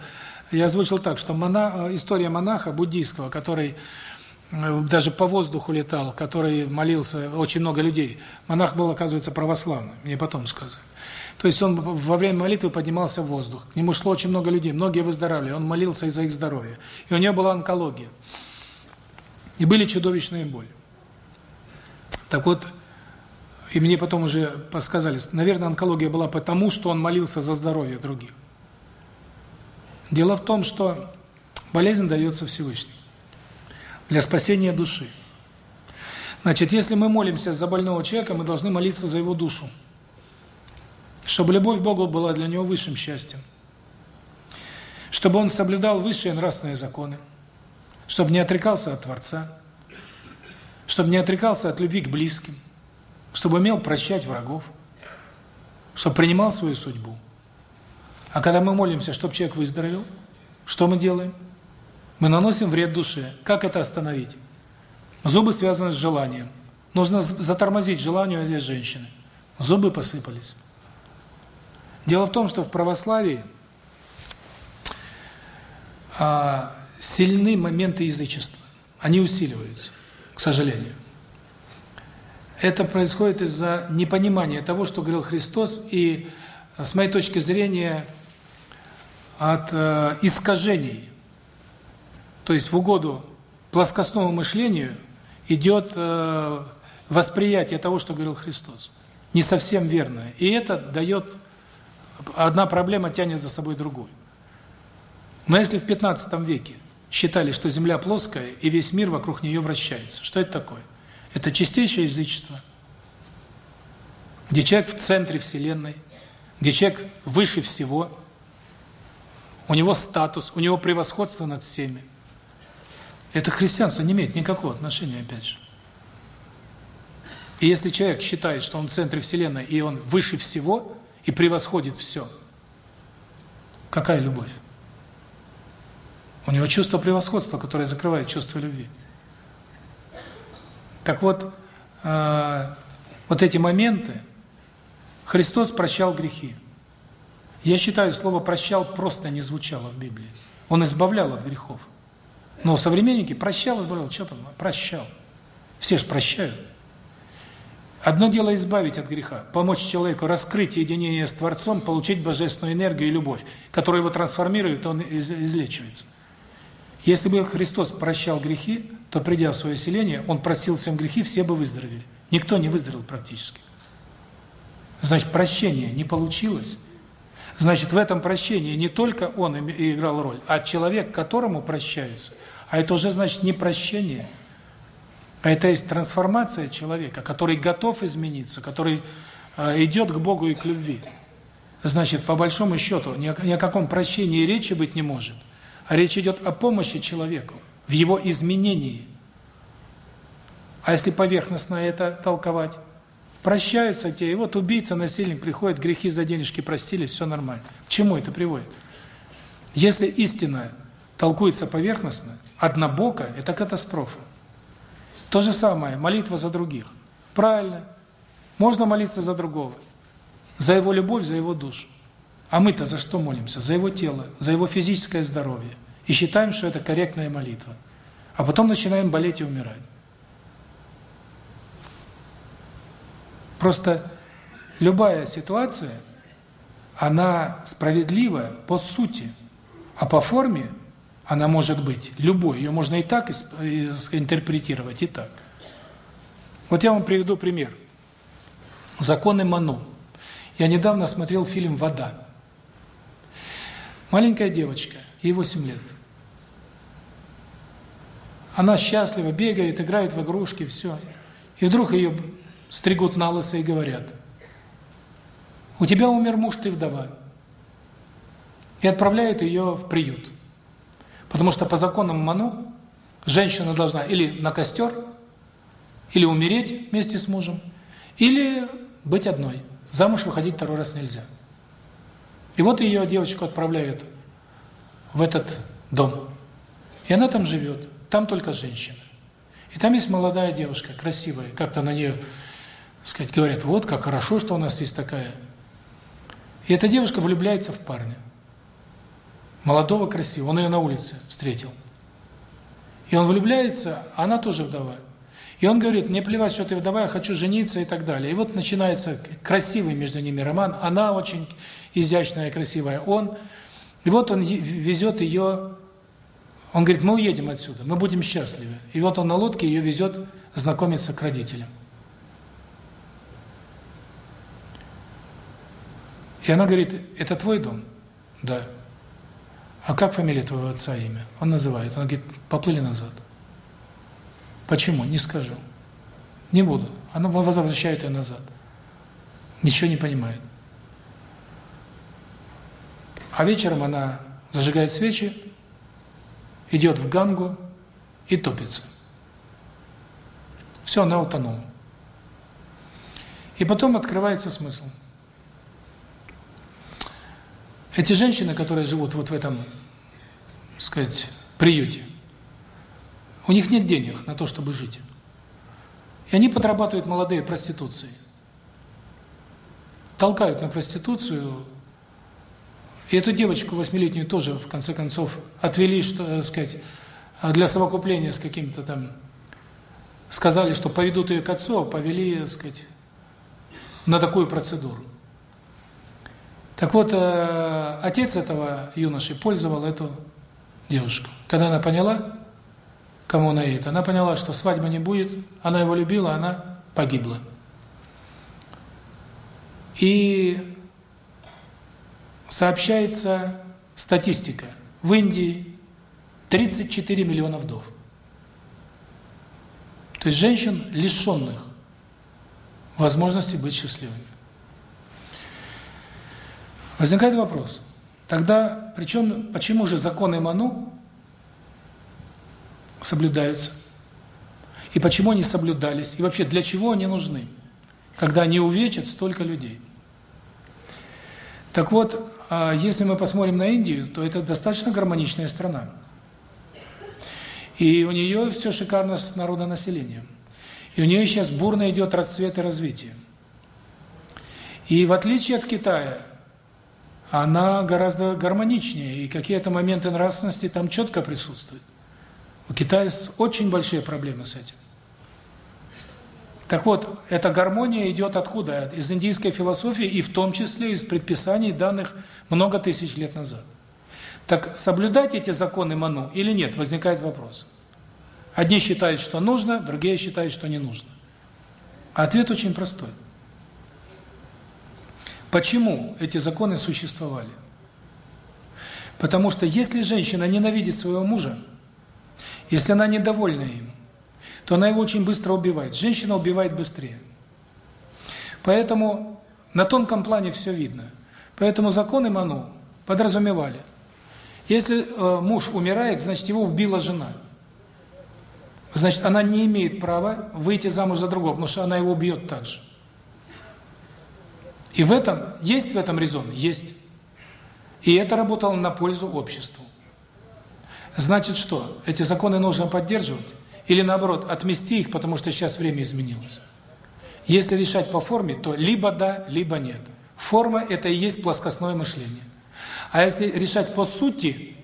я озвучил так, что мона, история монаха буддийского, который э, даже по воздуху летал, который молился, очень много людей. Монах был, оказывается, православным, мне потом сказали. То есть он во время молитвы поднимался в воздух. К нему шло очень много людей, многие выздоравливали, он молился из-за их здоровья. И у него была онкология. И были чудовищные боли. Так вот, и мне потом уже подсказали, наверное, онкология была потому, что он молился за здоровье других. Дело в том, что болезнь дается Всевышним для спасения души. Значит, если мы молимся за больного человека, мы должны молиться за его душу. Чтобы любовь к Богу была для него высшим счастьем. Чтобы он соблюдал высшие нравственные законы чтобы не отрекался от Творца, чтобы не отрекался от любви к близким, чтобы умел прощать врагов, чтобы принимал свою судьбу. А когда мы молимся, чтобы человек выздоровел, что мы делаем? Мы наносим вред душе. Как это остановить? Зубы связаны с желанием. Нужно затормозить желание этой женщины. Зубы посыпались. Дело в том, что в православии а, сильны моменты язычества. Они усиливаются, к сожалению. Это происходит из-за непонимания того, что говорил Христос, и, с моей точки зрения, от э, искажений. То есть в угоду плоскостному мышлению идет э, восприятие того, что говорил Христос. Не совсем верное. И это дает... Одна проблема тянет за собой другую. Но если в 15 веке считали, что Земля плоская, и весь мир вокруг нее вращается. Что это такое? Это чистейшее язычество, где человек в центре Вселенной, где человек выше всего, у него статус, у него превосходство над всеми. Это христианство не имеет никакого отношения, опять же. И если человек считает, что он в центре Вселенной, и он выше всего, и превосходит все, какая любовь? У него чувство превосходства, которое закрывает чувство любви. Так вот, э, вот эти моменты, Христос прощал грехи. Я считаю, слово «прощал» просто не звучало в Библии. Он избавлял от грехов. Но современники прощал, избавлял, что там, прощал. Все ж прощают. Одно дело избавить от греха, помочь человеку раскрыть единение с Творцом, получить божественную энергию и любовь, которая его трансформирует, он из излечивается. Если бы Христос прощал грехи, то, придя в свое селение, Он простил всем грехи, все бы выздоровели. Никто не выздоровел практически. Значит, прощение не получилось. Значит, в этом прощении не только он играл роль, а человек, которому прощаются. А это уже значит не прощение, а это есть трансформация человека, который готов измениться, который э, идет к Богу и к любви. Значит, по большому счету, ни о каком прощении речи быть не может. А речь идет о помощи человеку, в его изменении. А если поверхностно это толковать? Прощаются те, и вот убийца, насильник приходит, грехи за денежки простились, все нормально. К чему это приводит? Если истина толкуется поверхностно, однобоко, это катастрофа. То же самое, молитва за других. Правильно. Можно молиться за другого. За его любовь, за его душу. А мы-то за что молимся? За его тело, за его физическое здоровье. И считаем, что это корректная молитва. А потом начинаем болеть и умирать. Просто любая ситуация, она справедлива по сути, а по форме она может быть любой. Ее можно и так интерпретировать, и так. Вот я вам приведу пример. Законы Ману. Я недавно смотрел фильм «Вода». Маленькая девочка, ей 8 лет. Она счастлива, бегает, играет в игрушки, все. И вдруг ее стригут на лысо и говорят, у тебя умер муж, ты вдова. И отправляют ее в приют. Потому что по законам Ману женщина должна или на костер, или умереть вместе с мужем, или быть одной. Замуж выходить второй раз нельзя. И вот ее девочку отправляют в этот дом. И она там живет. Там только женщина. И там есть молодая девушка, красивая. Как-то на нее сказать, говорят, вот как хорошо, что у нас есть такая. И эта девушка влюбляется в парня. Молодого, красивого. Он ее на улице встретил. И он влюбляется, а она тоже вдова. И он говорит, мне плевать, что ты вдова, я хочу жениться и так далее. И вот начинается красивый между ними роман. Она очень изящная, красивая, он. И вот он везет ее, он говорит, мы уедем отсюда, мы будем счастливы. И вот он на лодке ее везет знакомиться к родителям. И она говорит, это твой дом? Да. А как фамилия твоего отца имя? Он называет. Она говорит, поплыли назад. Почему? Не скажу. Не буду. Она возвращает ее назад. Ничего не понимает. А вечером она зажигает свечи, идет в гангу и топится. Все, она утонула. И потом открывается смысл – эти женщины, которые живут вот в этом, сказать, приюте, у них нет денег на то, чтобы жить. И они подрабатывают молодые проституцией. Толкают на проституцию. И эту девочку восьмилетнюю тоже, в конце концов, отвели, что, так сказать, для совокупления с каким-то там... Сказали, что поведут ее к отцу, а повели, так сказать, на такую процедуру. Так вот, э, отец этого юноши пользовал эту девушку. Когда она поняла, кому едет, она поняла, что свадьбы не будет, она его любила, она погибла. И сообщается статистика. В Индии 34 миллиона вдов. То есть женщин, лишенных возможности быть счастливыми. Возникает вопрос. Тогда, причем, почему же законы Ману соблюдаются? И почему они соблюдались? И вообще, для чего они нужны? Когда они увечат столько людей. Так вот, а если мы посмотрим на Индию, то это достаточно гармоничная страна. И у нее все шикарно с народонаселением. И у нее сейчас бурно идет расцвет и развитие. И в отличие от Китая, она гораздо гармоничнее, и какие-то моменты нравственности там четко присутствуют. У Китая очень большие проблемы с этим. Так вот, эта гармония идет откуда? Из индийской философии и в том числе из предписаний, данных много тысяч лет назад. Так соблюдать эти законы Ману или нет, возникает вопрос. Одни считают, что нужно, другие считают, что не нужно. А ответ очень простой. Почему эти законы существовали? Потому что если женщина ненавидит своего мужа, если она недовольна им, то она его очень быстро убивает. Женщина убивает быстрее. Поэтому на тонком плане все видно. Поэтому законы Ману подразумевали. Если э, муж умирает, значит его убила жена. Значит, она не имеет права выйти замуж за другого, потому что она его убьет также. И в этом, есть в этом резон? Есть. И это работало на пользу обществу. Значит что? Эти законы нужно поддерживать? Или наоборот, отмести их, потому что сейчас время изменилось? Если решать по форме, то либо да, либо нет. Форма – это и есть плоскостное мышление. А если решать по сути,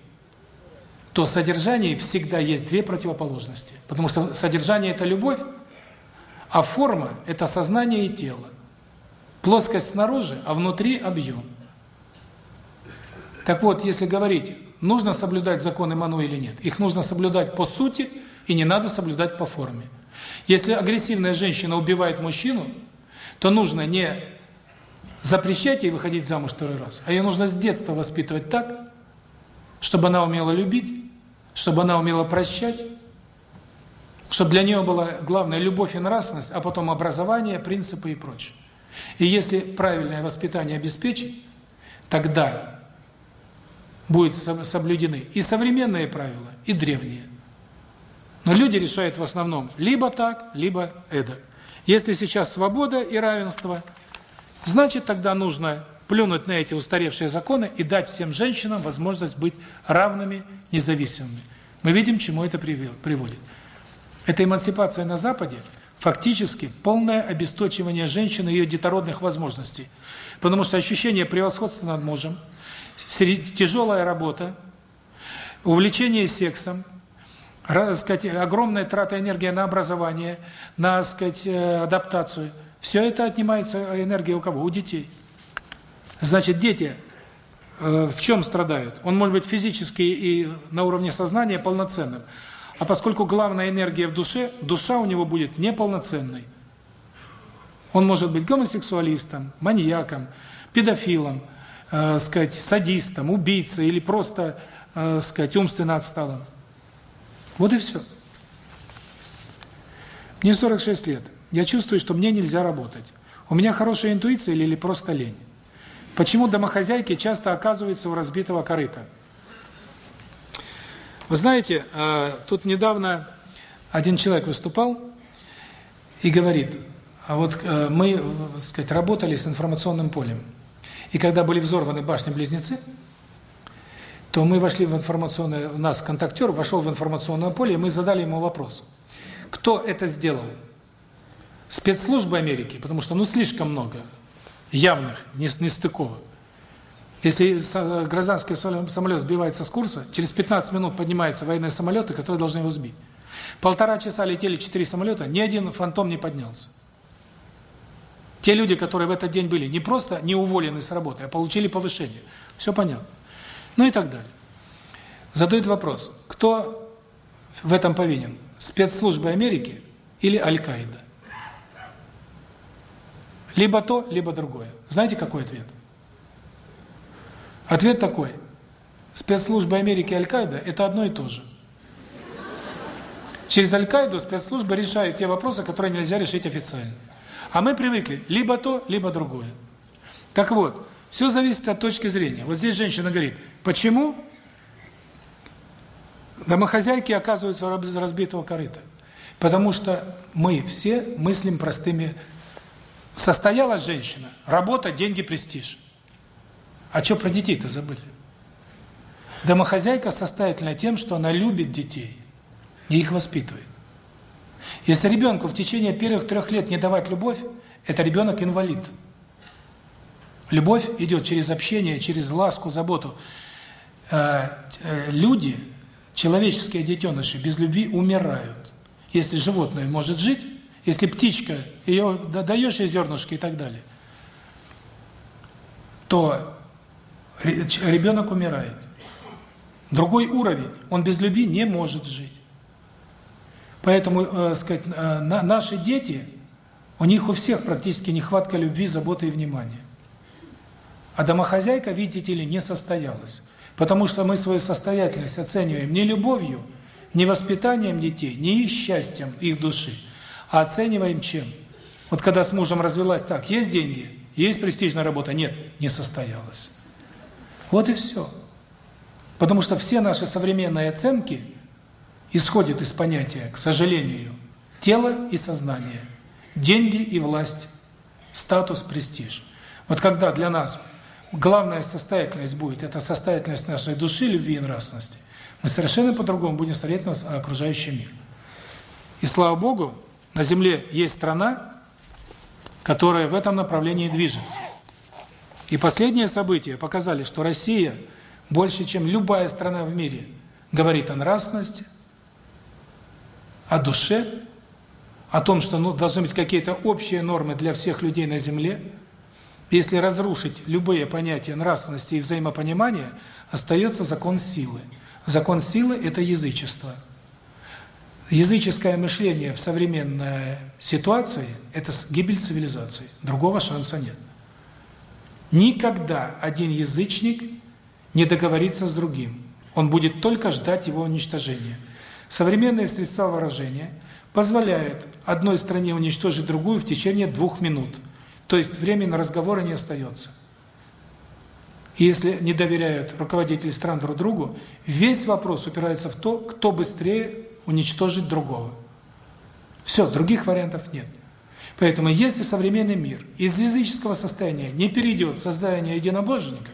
то содержание всегда есть две противоположности. Потому что содержание – это любовь, а форма – это сознание и тело. Плоскость снаружи, а внутри объем. Так вот, если говорить, нужно соблюдать законы Ману или нет, их нужно соблюдать по сути и не надо соблюдать по форме. Если агрессивная женщина убивает мужчину, то нужно не запрещать ей выходить замуж второй раз, а ее нужно с детства воспитывать так, чтобы она умела любить, чтобы она умела прощать, чтобы для нее была главная любовь и нравственность, а потом образование, принципы и прочее. И если правильное воспитание обеспечить, тогда будут соблюдены и современные правила, и древние. Но люди решают в основном либо так, либо это. Если сейчас свобода и равенство, значит тогда нужно плюнуть на эти устаревшие законы и дать всем женщинам возможность быть равными, независимыми. Мы видим, к чему это приводит. Эта эмансипация на Западе – фактически полное обесточивание женщины и ее детородных возможностей. Потому что ощущение превосходства над мужем, тяжелая работа, увлечение сексом, сказать, огромная трата энергии на образование, на сказать, э, адаптацию. Все это отнимается энергия у кого? У детей. Значит, дети э, в чем страдают? Он может быть физически и на уровне сознания полноценным, а поскольку главная энергия в душе, душа у него будет неполноценной. Он может быть гомосексуалистом, маньяком, педофилом, э, сказать, садистом, убийцей или просто, э, сказать, умственно отсталым. Вот и все. Мне 46 лет. Я чувствую, что мне нельзя работать. У меня хорошая интуиция или, или просто лень? Почему домохозяйки часто оказываются у разбитого корыта? Вы знаете, э, тут недавно один человек выступал и говорит, а вот э, мы, так сказать, работали с информационным полем. И когда были взорваны башни-близнецы, то мы вошли в информационное, у нас контактер вошел в информационное поле, и мы задали ему вопрос. Кто это сделал? Спецслужбы Америки, потому что ну слишком много явных нестыковок. Если гражданский самолет сбивается с курса, через 15 минут поднимаются военные самолеты, которые должны его сбить. Полтора часа летели четыре самолета, ни один фантом не поднялся. Те люди, которые в этот день были, не просто не уволены с работы, а получили повышение. Все понятно. Ну и так далее. Задают вопрос, кто в этом повинен? Спецслужбы Америки или Аль-Каида? Либо то, либо другое. Знаете, какой ответ? Ответ такой. Спецслужбы Америки и Аль-Каида – это одно и то же. Через Аль-Каиду спецслужбы решают те вопросы, которые нельзя решить официально. А мы привыкли либо то, либо другое. Так вот, все зависит от точки зрения. Вот здесь женщина говорит, почему домохозяйки оказываются в разбитого корыта? Потому что мы все мыслим простыми. Состоялась женщина, работа, деньги, престиж. А что про детей-то забыли? Домохозяйка состоятельна тем, что она любит детей и их воспитывает. Если ребенку в течение первых трех лет не давать любовь, это ребенок инвалид. Любовь идет через общение, через ласку, заботу. Э, э, люди, человеческие детеныши, без любви умирают. Если животное может жить, Если птичка, ее даешь ей зернышки и так далее, то ребенок умирает. Другой уровень, он без любви не может жить. Поэтому, э, сказать, э, на, наши дети, у них у всех практически нехватка любви, заботы и внимания. А домохозяйка, видите ли, не состоялась. Потому что мы свою состоятельность оцениваем не любовью, не воспитанием детей, не их счастьем их души, а оцениваем чем? Вот когда с мужем развелась так, есть деньги, есть престижная работа, нет, не состоялась. Вот и все. Потому что все наши современные оценки исходят из понятия, к сожалению, тело и сознание, деньги и власть, статус, престиж. Вот когда для нас главная состоятельность будет, это состоятельность нашей души, любви и нравственности, мы совершенно по-другому будем смотреть на окружающий мир. И слава Богу, на Земле есть страна, которая в этом направлении движется. И последние события показали, что Россия больше, чем любая страна в мире, говорит о нравственности, о душе, о том, что ну, должны быть какие-то общие нормы для всех людей на Земле. Если разрушить любые понятия нравственности и взаимопонимания, остается закон силы. Закон силы – это язычество. Языческое мышление в современной ситуации – это гибель цивилизации. Другого шанса нет. Никогда один язычник не договорится с другим. Он будет только ждать его уничтожения. Современные средства выражения позволяют одной стране уничтожить другую в течение двух минут. То есть времени на разговоры не остается. Если не доверяют руководители стран друг другу, весь вопрос упирается в то, кто быстрее уничтожит другого. Все, других вариантов нет. Поэтому если современный мир из языческого состояния не перейдет в создание единобожника,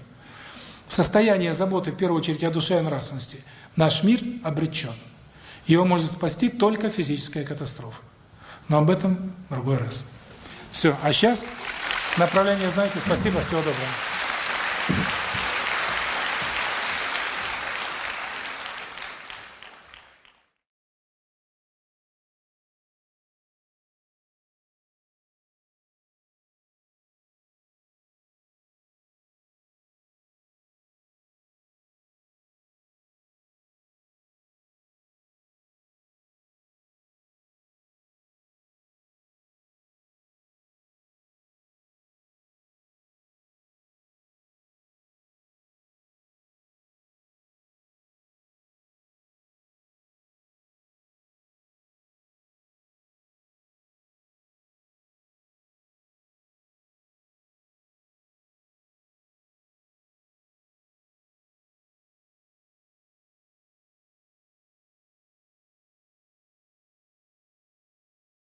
в состояние заботы в первую очередь о душе и нравственности, наш мир обречен. Его может спасти только физическая катастрофа. Но об этом в другой раз. Все, а сейчас направление знаете. Спасибо, всего доброго.